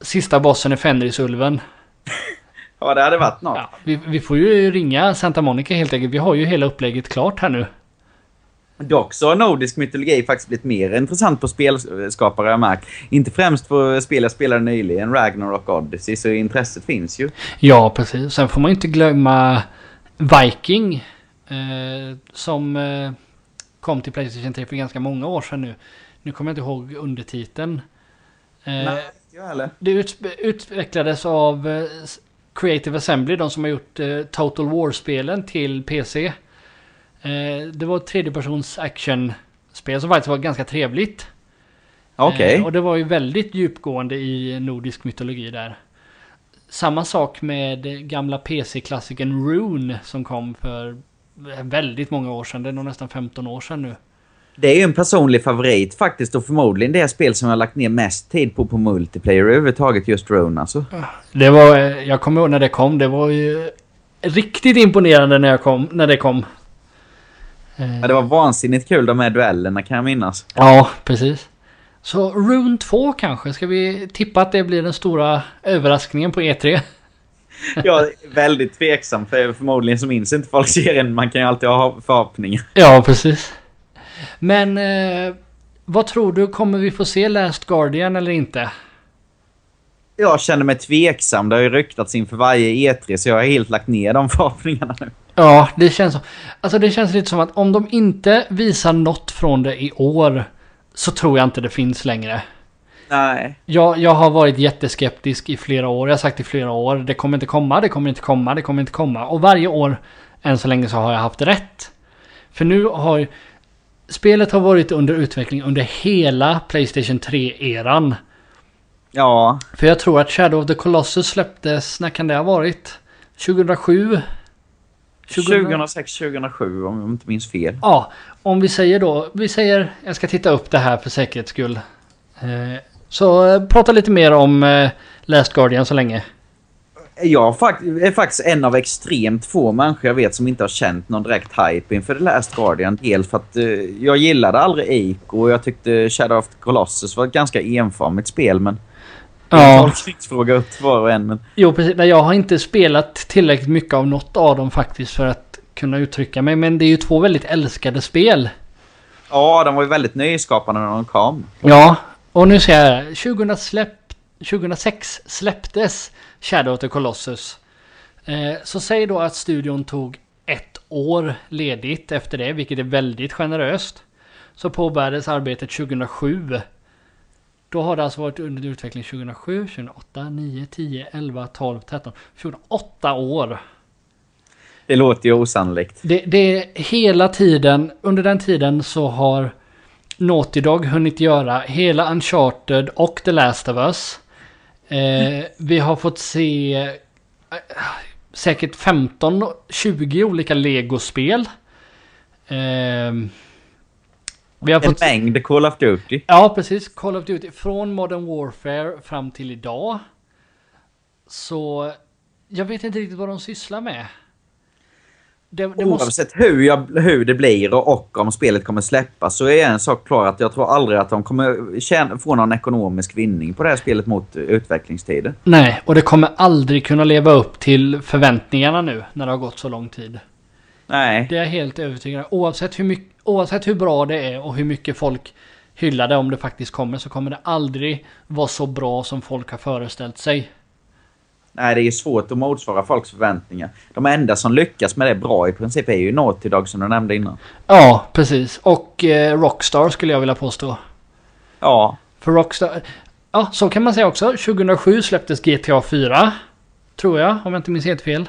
Sista bossen är Fenrisulven. Ja, det hade varit något. Ja, vi, vi får ju ringa Santa Monica helt enkelt. Vi har ju hela upplägget klart här nu. Dock så har nordisk mytologi faktiskt blivit mer intressant på spelskapare jag märkt. Inte främst för spel jag spelade nyligen, Ragnarok Odyssey, så intresset finns ju. Ja, precis. Sen får man inte glömma Viking. Eh, som eh, kom till Playstation 3 för ganska många år sedan nu. Nu kommer jag inte ihåg undertiteln. Eh, Nej, jag heller. Det ut, utvecklades av eh, Creative Assembly, de som har gjort eh, Total War-spelen till PC. Eh, det var ett tredjepersons actionspel som faktiskt var ganska trevligt. Okej. Okay. och det var ju väldigt djupgående i nordisk mytologi där. Samma sak med gamla PC-klassikern Rune som kom för väldigt många år sedan. Det är nog nästan 15 år sedan nu. Det är ju en personlig favorit faktiskt och förmodligen det spel som jag har lagt ner mest tid på på multiplayer överhuvudtaget just Rune alltså. Det var, jag kommer ihåg när det kom, det var ju riktigt imponerande när, jag kom, när det kom. Ja, det var vansinnigt kul de här duellerna kan jag minnas. Ja, precis. Så Rune 2 kanske? Ska vi tippa att det blir den stora överraskningen på E3? Jag är väldigt tveksam för förmodligen så minns inte folk serien. Man kan ju alltid ha förhoppningar. Ja, precis. Men eh, vad tror du? Kommer vi få se Last Guardian eller inte? Jag känner mig tveksam. Det har ju ryktats inför varje E3 så jag har helt lagt ner de förhoppningarna nu. Ja, det känns som... Alltså det känns lite som att om de inte visar något från det i år så tror jag inte det finns längre. Nej. Jag, jag har varit jätteskeptisk i flera år. Jag har sagt i flera år. Det kommer inte komma, det kommer inte komma, det kommer inte komma. Och varje år än så länge så har jag haft rätt. För nu har ju... Spelet har varit under utveckling under hela Playstation 3-eran. Ja. För jag tror att Shadow of the Colossus släpptes, när kan det ha varit? 2007? 2006, 2007 om jag inte minns fel. Ja, om vi säger då, vi säger, jag ska titta upp det här för säkerhets skull. Eh, så eh, prata lite mer om eh, Last Guardian så länge. Jag är faktiskt en av extremt få människor jag vet som inte har känt någon direkt hype inför The Last Guardian. Dels för att jag gillade aldrig Eiko och jag tyckte Shadow of the Colossus var ett ganska enformigt spel men... Ja. Tolkningsfråga till var och en men... Jo precis, jag har inte spelat tillräckligt mycket av något av dem faktiskt för att kunna uttrycka mig. Men det är ju två väldigt älskade spel. Ja, de var ju väldigt nyskapande när de kom. Ja, och nu ser jag 2000 släpp, 2006 släpptes Shadow of the Colossus. Eh, så säg då att studion tog ett år ledigt efter det, vilket är väldigt generöst. Så påbörjades arbetet 2007. Då har det alltså varit under utveckling 2007, 2008, 9, 10, 11, 12, 13, 14, 8 år. Det låter ju osannolikt. Det, det är hela tiden, under den tiden så har Naughty Dog hunnit göra hela Uncharted och The Last of Us. Eh, vi har fått se eh, säkert 15-20 olika Lego-spel. Eh, vi har fått... En mängd Call of Duty. Ja, precis. Call of Duty. Från Modern Warfare fram till idag. Så jag vet inte riktigt vad de sysslar med. Det, det Oavsett måste... hur, jag, hur det blir och, och om spelet kommer släppas så är en sak klar att jag tror aldrig att de kommer tjäna, få någon ekonomisk vinning på det här spelet mot utvecklingstiden. Nej, och det kommer aldrig kunna leva upp till förväntningarna nu när det har gått så lång tid. Nej. Det är jag helt övertygad. Oavsett hur, mycket, oavsett hur bra det är och hur mycket folk hyllar det om det faktiskt kommer så kommer det aldrig vara så bra som folk har föreställt sig. Nej, det är svårt att motsvara folks förväntningar. De enda som lyckas med det bra i princip är ju Naughty Dog som du nämnde innan. Ja, precis. Och eh, Rockstar skulle jag vilja påstå. Ja. För Rockstar... Ja, så kan man säga också. 2007 släpptes GTA 4. Tror jag, om jag inte minns helt fel.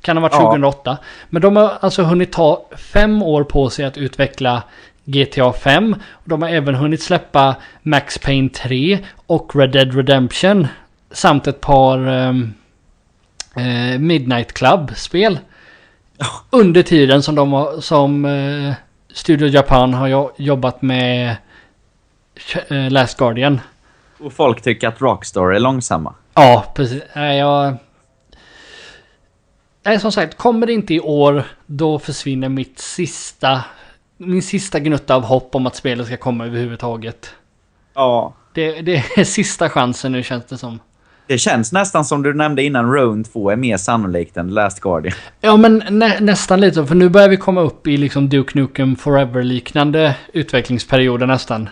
Kan ha varit 2008. Ja. Men de har alltså hunnit ta fem år på sig att utveckla GTA 5. De har även hunnit släppa Max Payne 3 och Red Dead Redemption. Samt ett par um, uh, Midnight Club-spel. Under tiden som de har, som uh, Studio Japan har jobbat med uh, Last Guardian. Och folk tycker att Rockstar är långsamma. Ja, precis. Nej, jag... Nej, som sagt, kommer det inte i år, då försvinner mitt sista... Min sista gnutta av hopp om att spelet ska komma överhuvudtaget. Ja. Det, det är sista chansen nu känns det som. Det känns nästan som du nämnde innan Rune 2 är mer sannolikt än Last Guardian. Ja, men nä nästan lite. För nu börjar vi komma upp i liksom Duke Nukem Forever-liknande utvecklingsperioder nästan.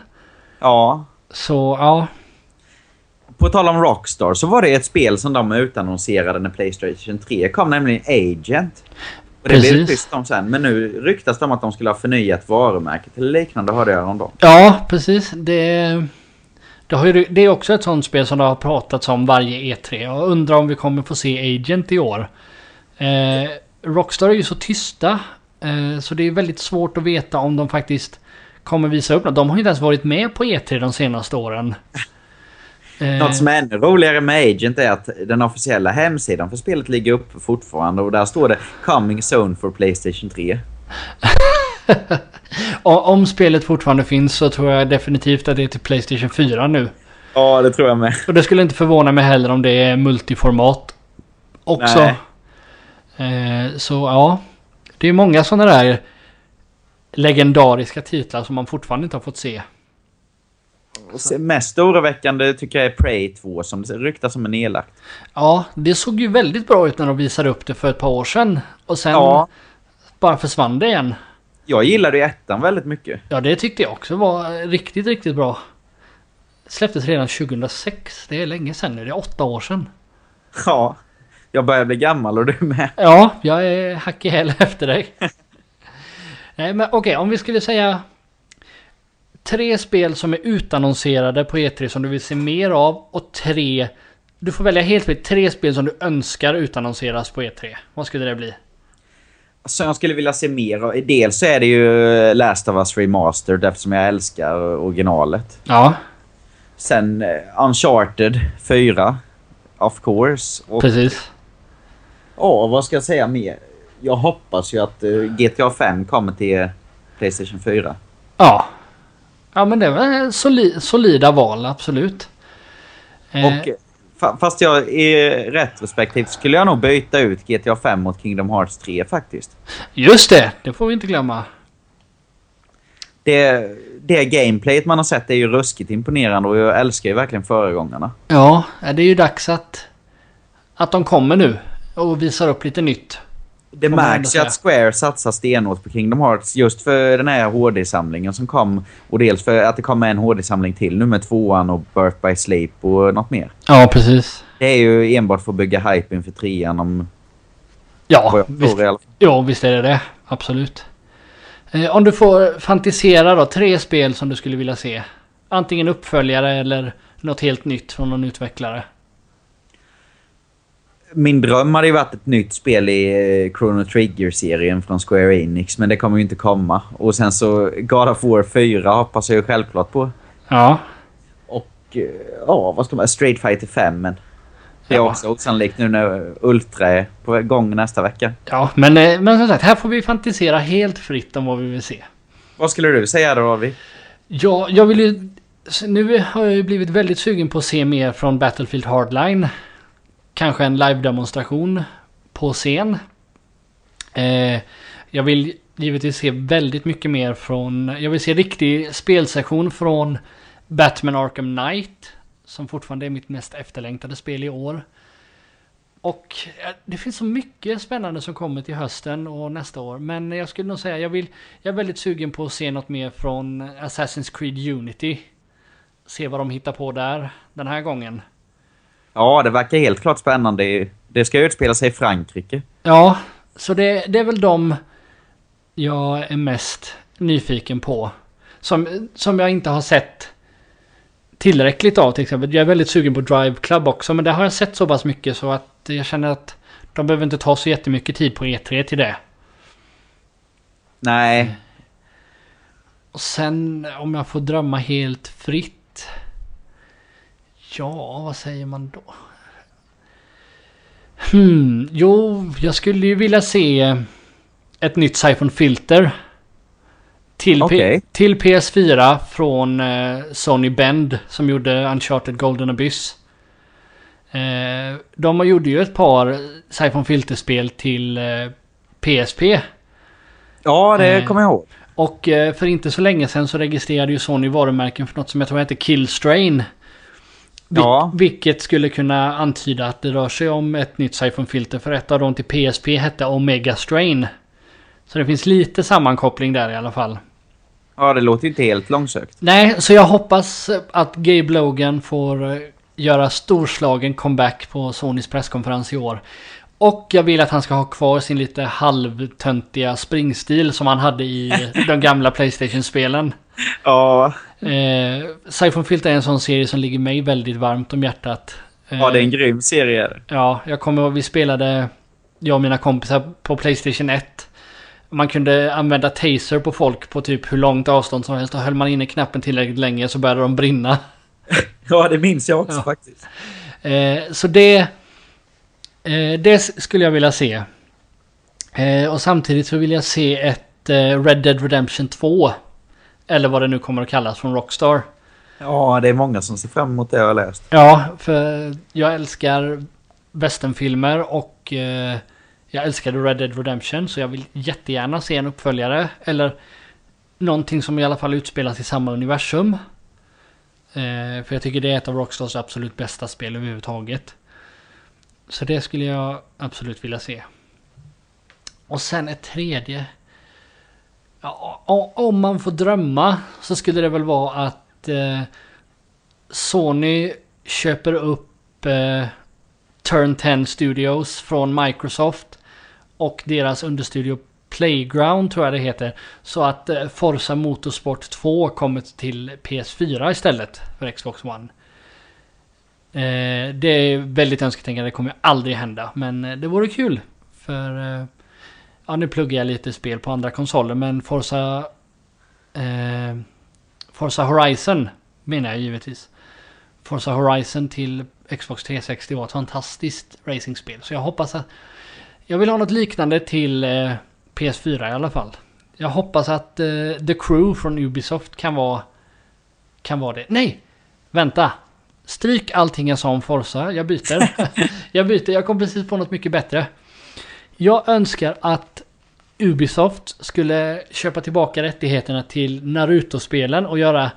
Ja. Så, ja. På tal om Rockstar så var det ett spel som de utannonserade när Playstation 3 kom, nämligen Agent. Och det Precis. blev tyst om sen. Men nu ryktas det om att de skulle ha förnyat varumärket eller liknande hörde jag häromdagen. Ja, precis. Det... Det, har ju, det är också ett sånt spel som det har pratats om varje E3. Jag undrar om vi kommer få se Agent i år. Eh, Rockstar är ju så tysta. Eh, så det är väldigt svårt att veta om de faktiskt kommer visa upp något. De har ju inte ens varit med på E3 de senaste åren. Eh. Något som är ännu roligare med Agent är att den officiella hemsidan för spelet ligger uppe fortfarande. Och där står det Coming Zone for Playstation 3. Om spelet fortfarande finns så tror jag definitivt att det är till Playstation 4 nu. Ja, det tror jag med. Och det skulle inte förvåna mig heller om det är multiformat också. Eh, så ja, det är många sådana där legendariska titlar som man fortfarande inte har fått se. Se- mest oroväckande tycker jag är Prey 2 som ryktas som är nedlagt. Ja, det såg ju väldigt bra ut när de visade upp det för ett par år sedan. Och sen Ja. bara försvann det igen. Jag gillade ju ettan väldigt mycket. Ja, det tyckte jag också var riktigt, riktigt bra. Släpptes redan 2006. Det är länge sedan nu. Det är åtta år sedan. Ja. Jag börjar bli gammal och du med. Ja, jag är hack i häl efter dig. Nej, men okej, om vi skulle säga tre spel som är utannonserade på E3 som du vill se mer av och tre... Du får välja helt fritt tre spel som du önskar utannonseras på E3. Vad skulle det bli? Som jag skulle vilja se mer av. Dels så är det ju Last of Us Remastered eftersom jag älskar originalet. Ja, Sen eh, Uncharted 4. Of course. Och precis. ja, vad ska jag säga mer? Jag hoppas ju att eh, GTA 5 kommer till Playstation 4. Ja. Ja, men det var soli solida val, absolut. Eh, Och fast jag i retrospektivt skulle jag nog byta ut GTA 5 mot Kingdom Hearts 3 faktiskt. Just det, det får vi inte glömma. Det, det gameplayet man har sett är ju ruskigt imponerande och jag älskar ju verkligen föregångarna. Ja, det är ju dags att, att de kommer nu och visar upp lite nytt. Det märks ju att Square satsar stenhårt på Kingdom Hearts just för den här HD-samlingen som kom. Och dels för att det kommer en HD-samling till nu med tvåan och Birth by Sleep och något mer. Ja, precis. Det är ju enbart för att bygga hype inför trean om Ja, visst, ja, visst är det det. Absolut. Eh, om du får fantisera då, tre spel som du skulle vilja se. Antingen uppföljare eller något helt nytt från någon utvecklare. Min dröm hade ju varit ett nytt spel i eh, Chrono Trigger-serien från Square Enix, men det kommer ju inte komma. Och sen så God of War 4 hoppas jag ju självklart på. Ja, Och eh, ja, vad ska man... Street Fighter 5, men... Det är Ja. också osannolikt nu när Ultra är på gång nästa vecka. ja men, eh, men som sagt, här får vi fantisera helt fritt om vad vi vill se. Vad skulle du säga då, Ravi? Ja, jag vill ju... Nu har jag ju blivit väldigt sugen på att se mer från Battlefield Hardline. Kanske en live-demonstration på scen. Eh, jag vill givetvis se väldigt mycket mer från... Jag vill se riktig spelsession från Batman Arkham Knight. Som fortfarande är mitt mest efterlängtade spel i år. Och eh, det finns så mycket spännande som kommer till hösten och nästa år. Men jag skulle nog säga jag vill... Jag är väldigt sugen på att se något mer från Assassin's Creed Unity. Se vad de hittar på där den här gången. Ja, det verkar helt klart spännande. Det ska ju utspela sig i Frankrike. Ja, så det, det är väl de jag är mest nyfiken på. Som, som jag inte har sett tillräckligt av till exempel. Jag är väldigt sugen på Drive Club också, men det har jag sett så pass mycket så att jag känner att de behöver inte ta så jättemycket tid på E3 till det. Nej, Och sen om jag får drömma helt fritt. Ja, vad säger man då? Hmm, jo, jag skulle ju vilja se ett nytt Siphon Filter. Till, P- Okej. till PS4 från eh, Sony Bend som gjorde Uncharted Golden Abyss. Eh, de gjorde ju ett par Siphon Filter-spel till eh, PSP. ja det Eh, kommer jag ihåg. Och eh, för inte så länge sedan så registrerade ju Sony varumärken för något som jag tror heter Killstrain. Ja. Vilket skulle kunna antyda att det rör sig om ett nytt Siphon-filter för ett av dem till PSP hette Omega Strain. Så det finns lite sammankoppling där i alla fall. Ja, det låter inte helt långsökt. Nej, så jag hoppas att Gabe Logan får eh, göra storslagen comeback på Sonys presskonferens i år. Och jag vill att han ska ha kvar sin lite halvtöntiga springstil som han hade i de gamla Playstation-spelen. Ja, Eh, Siphon Filter är en sån serie som ligger mig väldigt varmt om hjärtat. Eh, ja det är en grym serie. Ja, jag kommer ihåg vi spelade, jag och mina kompisar på Playstation 1. Man kunde använda taser på folk på typ hur långt avstånd som helst. Och höll man inne knappen tillräckligt länge så började de brinna. Ja, det minns jag också Ja. faktiskt. Eh, så det, eh, det skulle jag vilja se. Eh, och samtidigt så vill jag se ett eh, Red Dead Redemption 2. Eller vad det nu kommer att kallas från Rockstar. Ja, det är många som ser fram emot det jag har läst. Ja, för jag älskar westernfilmer och eh, jag älskade Red Dead Redemption så jag vill jättegärna se en uppföljare eller någonting som i alla fall utspelas i samma universum. Eh, för jag tycker det är ett av Rockstars absolut bästa spel överhuvudtaget. Så det skulle jag absolut vilja se. Och sen ett tredje. Ja, om man får drömma så skulle det väl vara att eh, Sony köper upp eh, Turn 10 Studios från Microsoft och deras understudio Playground tror jag det heter. Så att eh, Forza Motorsport 2 kommer till PS4 istället för Xbox One. Eh, det är väldigt önsketänkande, det kommer aldrig hända. Men eh, det vore kul. För... Eh, Ja, nu pluggar jag lite spel på andra konsoler men Forza... Eh, Forza Horizon menar jag givetvis. Forza Horizon till Xbox 360 var ett fantastiskt racingspel. Så jag hoppas att... Jag vill ha något liknande till eh, PS4 i alla fall. Jag hoppas att eh, The Crew från Ubisoft kan vara... Kan vara det. Nej! Vänta! Stryk allting jag sa om Forza. Jag byter. jag byter. Jag kom precis på något mycket bättre. Jag önskar att Ubisoft skulle köpa tillbaka rättigheterna till Naruto-spelen och göra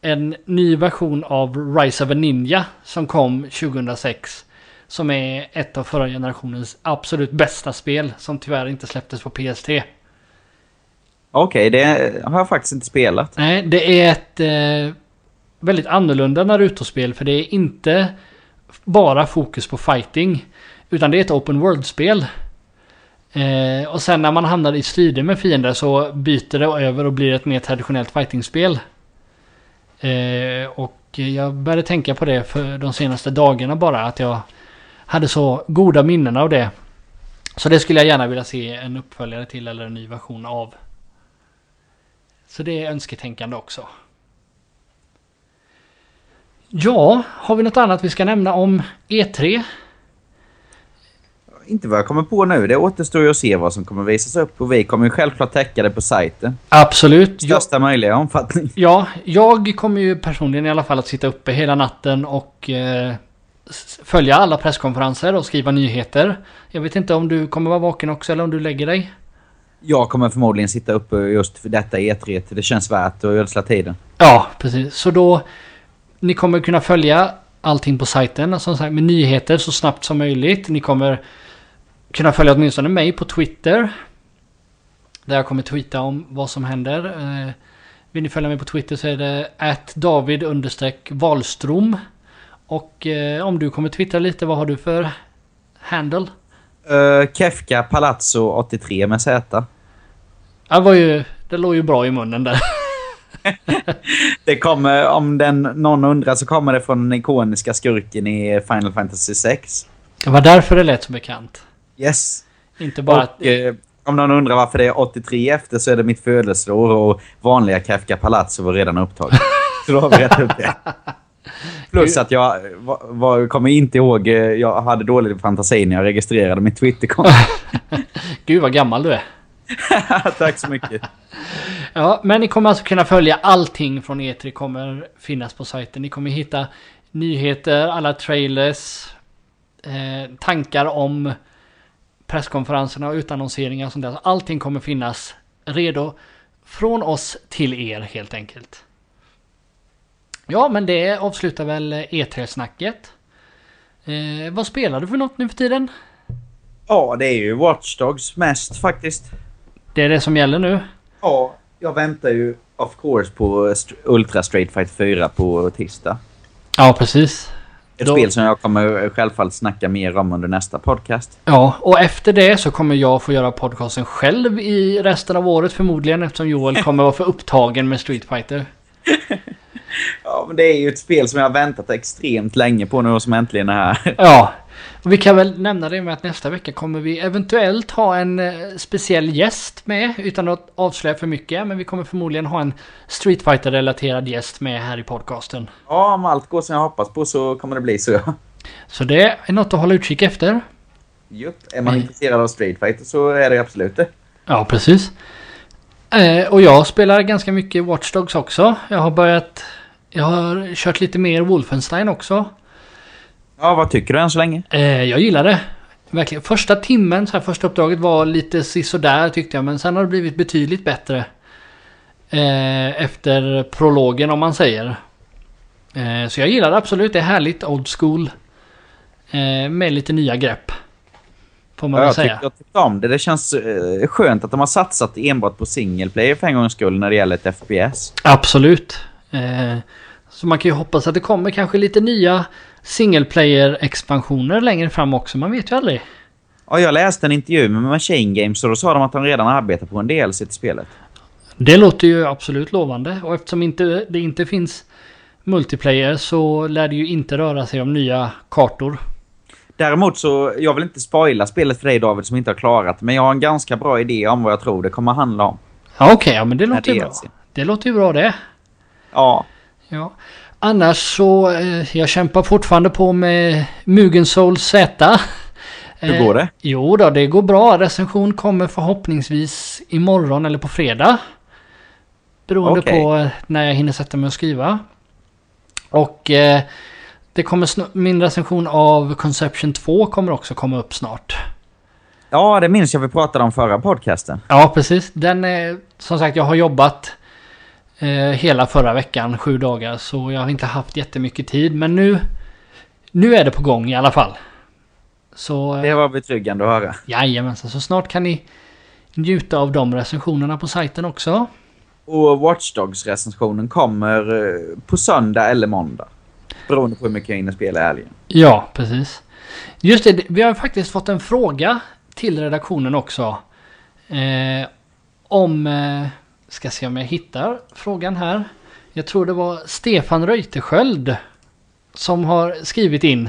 en ny version av Rise of a Ninja som kom 2006. Som är ett av förra generationens absolut bästa spel som tyvärr inte släpptes på PS3. Okej, det har jag faktiskt inte spelat. Nej, det är ett eh, väldigt annorlunda Naruto-spel för det är inte bara fokus på fighting. Utan det är ett open world-spel. Eh, och sen när man hamnar i strider med fiender så byter det över och blir ett mer traditionellt fightingspel. Eh, och jag började tänka på det för de senaste dagarna bara att jag hade så goda minnen av det. Så det skulle jag gärna vilja se en uppföljare till eller en ny version av. Så det är önsketänkande också. Ja, har vi något annat vi ska nämna om E3? Inte vad jag kommer på nu. Det återstår ju att se vad som kommer visas upp. Och vi kommer ju självklart täcka det på sajten. Absolut. Jag, Största möjliga omfattning. ja, jag kommer ju personligen i alla fall att sitta uppe hela natten och eh, följa alla presskonferenser och skriva nyheter. Jag vet inte om du kommer vara vaken också eller om du lägger dig? Jag kommer förmodligen sitta uppe just för detta E3. Det känns värt att ödsla tiden. Ja, precis. Så då... Ni kommer kunna följa allting på sajten, som sagt, med nyheter så snabbt som möjligt. Ni kommer kunna följa åtminstone mig på Twitter. Där jag kommer tweeta om vad som händer. Eh, vill ni följa mig på Twitter så är det att David Wahlstrom. Och eh, om du kommer twittra lite, vad har du för handle? Uh, Kefka Palazzo 83 med Z. Det, var ju, det låg ju bra i munnen där. Det kommer, om den, någon undrar, så kommer det från den ikoniska skurken i Final Fantasy 6. Det var därför det lät så bekant. Yes. Inte bara och, eh, om någon undrar varför det är 83 efter så är det mitt födelseår och vanliga Kefka Palazzo var redan upptaget. så då har vi rätt upp det. Plus att jag var, var, kommer inte ihåg, eh, jag hade dålig fantasi när jag registrerade mitt Twitterkonto. Gud vad gammal du är. Tack så mycket. Ja, men ni kommer alltså kunna följa allting från E3 kommer finnas på sajten. Ni kommer hitta nyheter, alla trailers, eh, tankar om presskonferenserna och utannonseringar och sånt där. Allting kommer finnas redo från oss till er helt enkelt. Ja, men det avslutar väl E3-snacket. Eh, vad spelar du för något nu för tiden? Ja, det är ju Watch Dogs mest faktiskt. Det är det som gäller nu. Ja, jag väntar ju of course på Ultra Straight Fight 4 på tisdag. Ja, precis. Ett Då- spel som jag kommer självfallet snacka mer om under nästa podcast. Ja, och efter det så kommer jag få göra podcasten själv i resten av året förmodligen eftersom Joel kommer vara för upptagen med Street Fighter. Ja, men det är ju ett spel som jag har väntat extremt länge på nu och som äntligen är här. Ja, och vi kan väl nämna det med att nästa vecka kommer vi eventuellt ha en eh, speciell gäst med utan att avslöja för mycket. Men vi kommer förmodligen ha en Street Fighter-relaterad gäst med här i podcasten. Ja, om allt går som jag hoppas på så kommer det bli så. Så det är något att hålla utkik efter. Jupp, är man Mm. intresserad av Street Fighter så är det absolut det. Ja, precis. Eh, och jag spelar ganska mycket Watch Dogs också. Jag har börjat... Jag har kört lite mer Wolfenstein också. Ja, vad tycker du än så länge? Eh, jag gillar det. Verkligen. Första timmen, så här, första uppdraget var lite sisådär tyckte jag. Men sen har det blivit betydligt bättre. Eh, efter prologen om man säger. Eh, så jag gillar det absolut. Det är härligt old school. Eh, med lite nya grepp. Får man Ja, jag, säga. jag tycker om det. Det känns eh, skönt att de har satsat enbart på single player för en gångs skull när det gäller ett FPS. Absolut. Eh, så man kan ju hoppas att det kommer kanske lite nya single player expansioner längre fram också. Man vet ju aldrig. Ja, jag läste en intervju med Machine Games och då sa de att de redan arbetar på en DLC till spelet. Det låter ju absolut lovande och eftersom inte, det inte finns multiplayer så lär det ju inte röra sig om nya kartor. Däremot så, jag vill inte spoila spelet för dig David som inte har klarat men jag har en ganska bra idé om vad jag tror det kommer handla om. Ja, Okej, ja men det låter ju bra. Det låter ju bra det. Ja, Ja. Annars så, eh, jag kämpar fortfarande på med Mugen Soul Z. hur går det? Jo då, det går bra. Recension kommer förhoppningsvis imorgon eller på fredag. Beroende Okej. på eh, när jag hinner sätta mig och skriva. Och eh, det kommer min recension av Conception 2 kommer också komma upp snart. Ja, det minns jag vi pratade om förra podcasten. Ja, precis. Den är, som sagt, jag har jobbat eh, hela förra veckan, sju dagar, så jag har inte haft jättemycket tid. Men nu, nu är det på gång i alla fall. Så eh, Det var betryggande att höra. jajamensan, så snart kan ni njuta av de recensionerna på sajten också. Och Watch Dogs-recensionen kommer eh, på söndag eller måndag. Beroende på hur mycket jag hinner spela i helgen. Ja, precis. Just det, vi har faktiskt fått en fråga till redaktionen också. Eh, om... Eh, ska se om jag hittar frågan här. Jag tror det var Stefan Reuterskiöld som har skrivit in.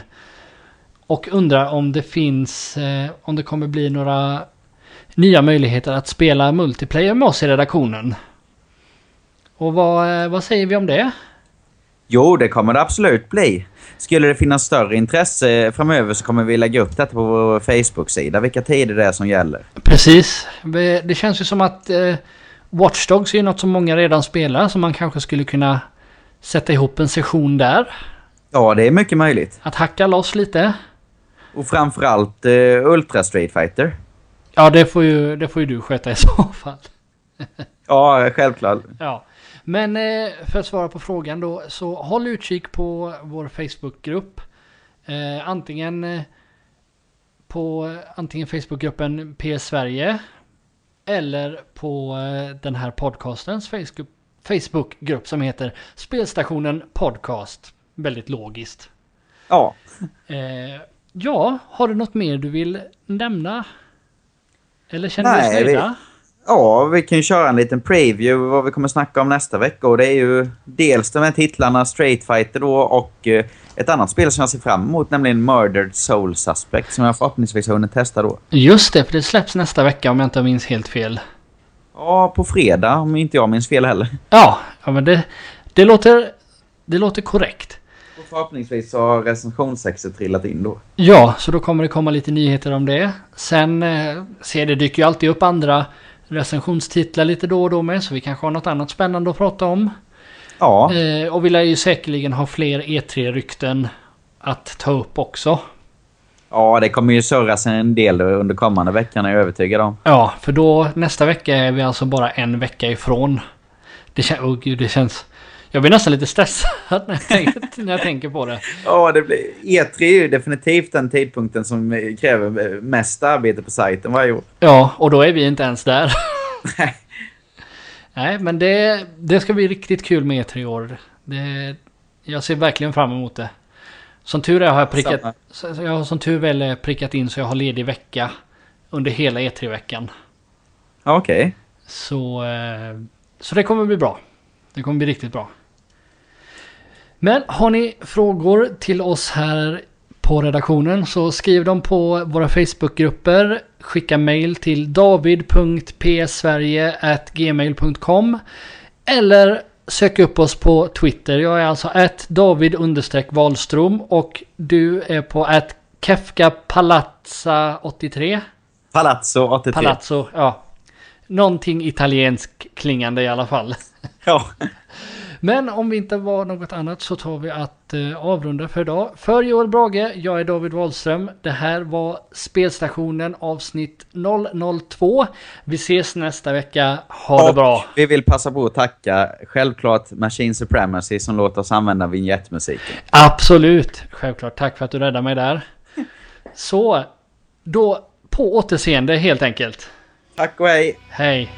Och undrar om det finns... Eh, om det kommer bli några nya möjligheter att spela multiplayer med oss i redaktionen. Och vad, eh, vad säger vi om det? Jo, det kommer det absolut bli. Skulle det finnas större intresse framöver så kommer vi lägga upp detta på vår Facebook-sida. Vilka tider det är som gäller. Precis. Det det känns ju som att eh, Watch Dogs är ju något som många redan spelar. Så man kanske skulle kunna sätta ihop en session där. Ja, det är mycket möjligt. Att hacka loss lite. Och framförallt eh, Ultra Street Fighter. Ja, det får ju, det får ju du sköta i så fall. Ja, självklart. Ja. Men eh, för att svara på frågan då. Så håll utkik på vår Facebookgrupp. Eh, antingen eh, på antingen Facebookgruppen PS Sverige. Eller på eh, den här podcastens Facebook, Facebookgrupp som heter Spelstationen Podcast. Väldigt logiskt. Ja. Eh, ja, har du något mer du vill nämna? Eller känner du Nej, dig vi- nöjda? Ja, vi kan ju köra en liten preview vad vi kommer snacka om nästa vecka. Och det är ju dels de här titlarna Straight Fighter då och eh, ett annat spel som jag ser fram emot, nämligen Murdered Soul Suspect som jag förhoppningsvis har hunnit testa då. Just det, för det släpps nästa vecka om jag inte minns helt fel. Ja, på fredag om inte jag minns fel heller. Ja, ja men det, det, låter, det låter korrekt. Och förhoppningsvis så har recensionssexet trillat in då. Ja, så då kommer det komma lite nyheter om det. Sen eh, ser det dyker ju alltid upp andra recensionstitlar lite då och då med, så vi kanske har något annat spännande att prata om. Ja, Eh, och vi lär ju säkerligen ha fler E3-rykten att ta upp också. ja det kommer ju surras en del under kommande veckan är jag övertygad om. Ja, för då nästa vecka är vi alltså bara en vecka ifrån. Det, kän- oh, gud, det känns... Jag blir nästan lite stressad när jag, tänker, när jag tänker på det. Ja, det blir, E3 är ju definitivt den tidpunkten som kräver mest arbete på sajten varje år. Ja, och då är vi inte ens där. Nej, men det, det ska bli riktigt kul med E3 i år. Det, jag ser verkligen fram emot det. Som tur är har jag prickat... Samma. Jag har som tur väl eh, prickat in så jag har ledig vecka under hela E3-veckan. Ja, Okej. Så, eh, så det kommer bli bra. Det kommer bli riktigt bra. Men har ni frågor till oss här på redaktionen så skriv dem på våra Facebookgrupper. Skicka mail till david.psverige.gmail.com Eller sök upp oss på Twitter. Jag är alltså att David Wahlström och du är på att Kefka Palazza 83. Palazzo 83. Palazzo, ja. Någonting italiensk klingande i alla fall. Ja. Men om vi inte var något annat så tar vi att eh, avrunda för idag. För Joel Brage, jag är David Wahlström. Det här var Spelstationen avsnitt 002. Vi ses nästa vecka. Ha Och det bra! Vi vill passa på att tacka självklart Machine Supremacy som låter oss använda vignettmusiken. Absolut! Självklart. Tack för att du räddade mig där. Så, då på återseende helt enkelt. Tack och hej! Hej!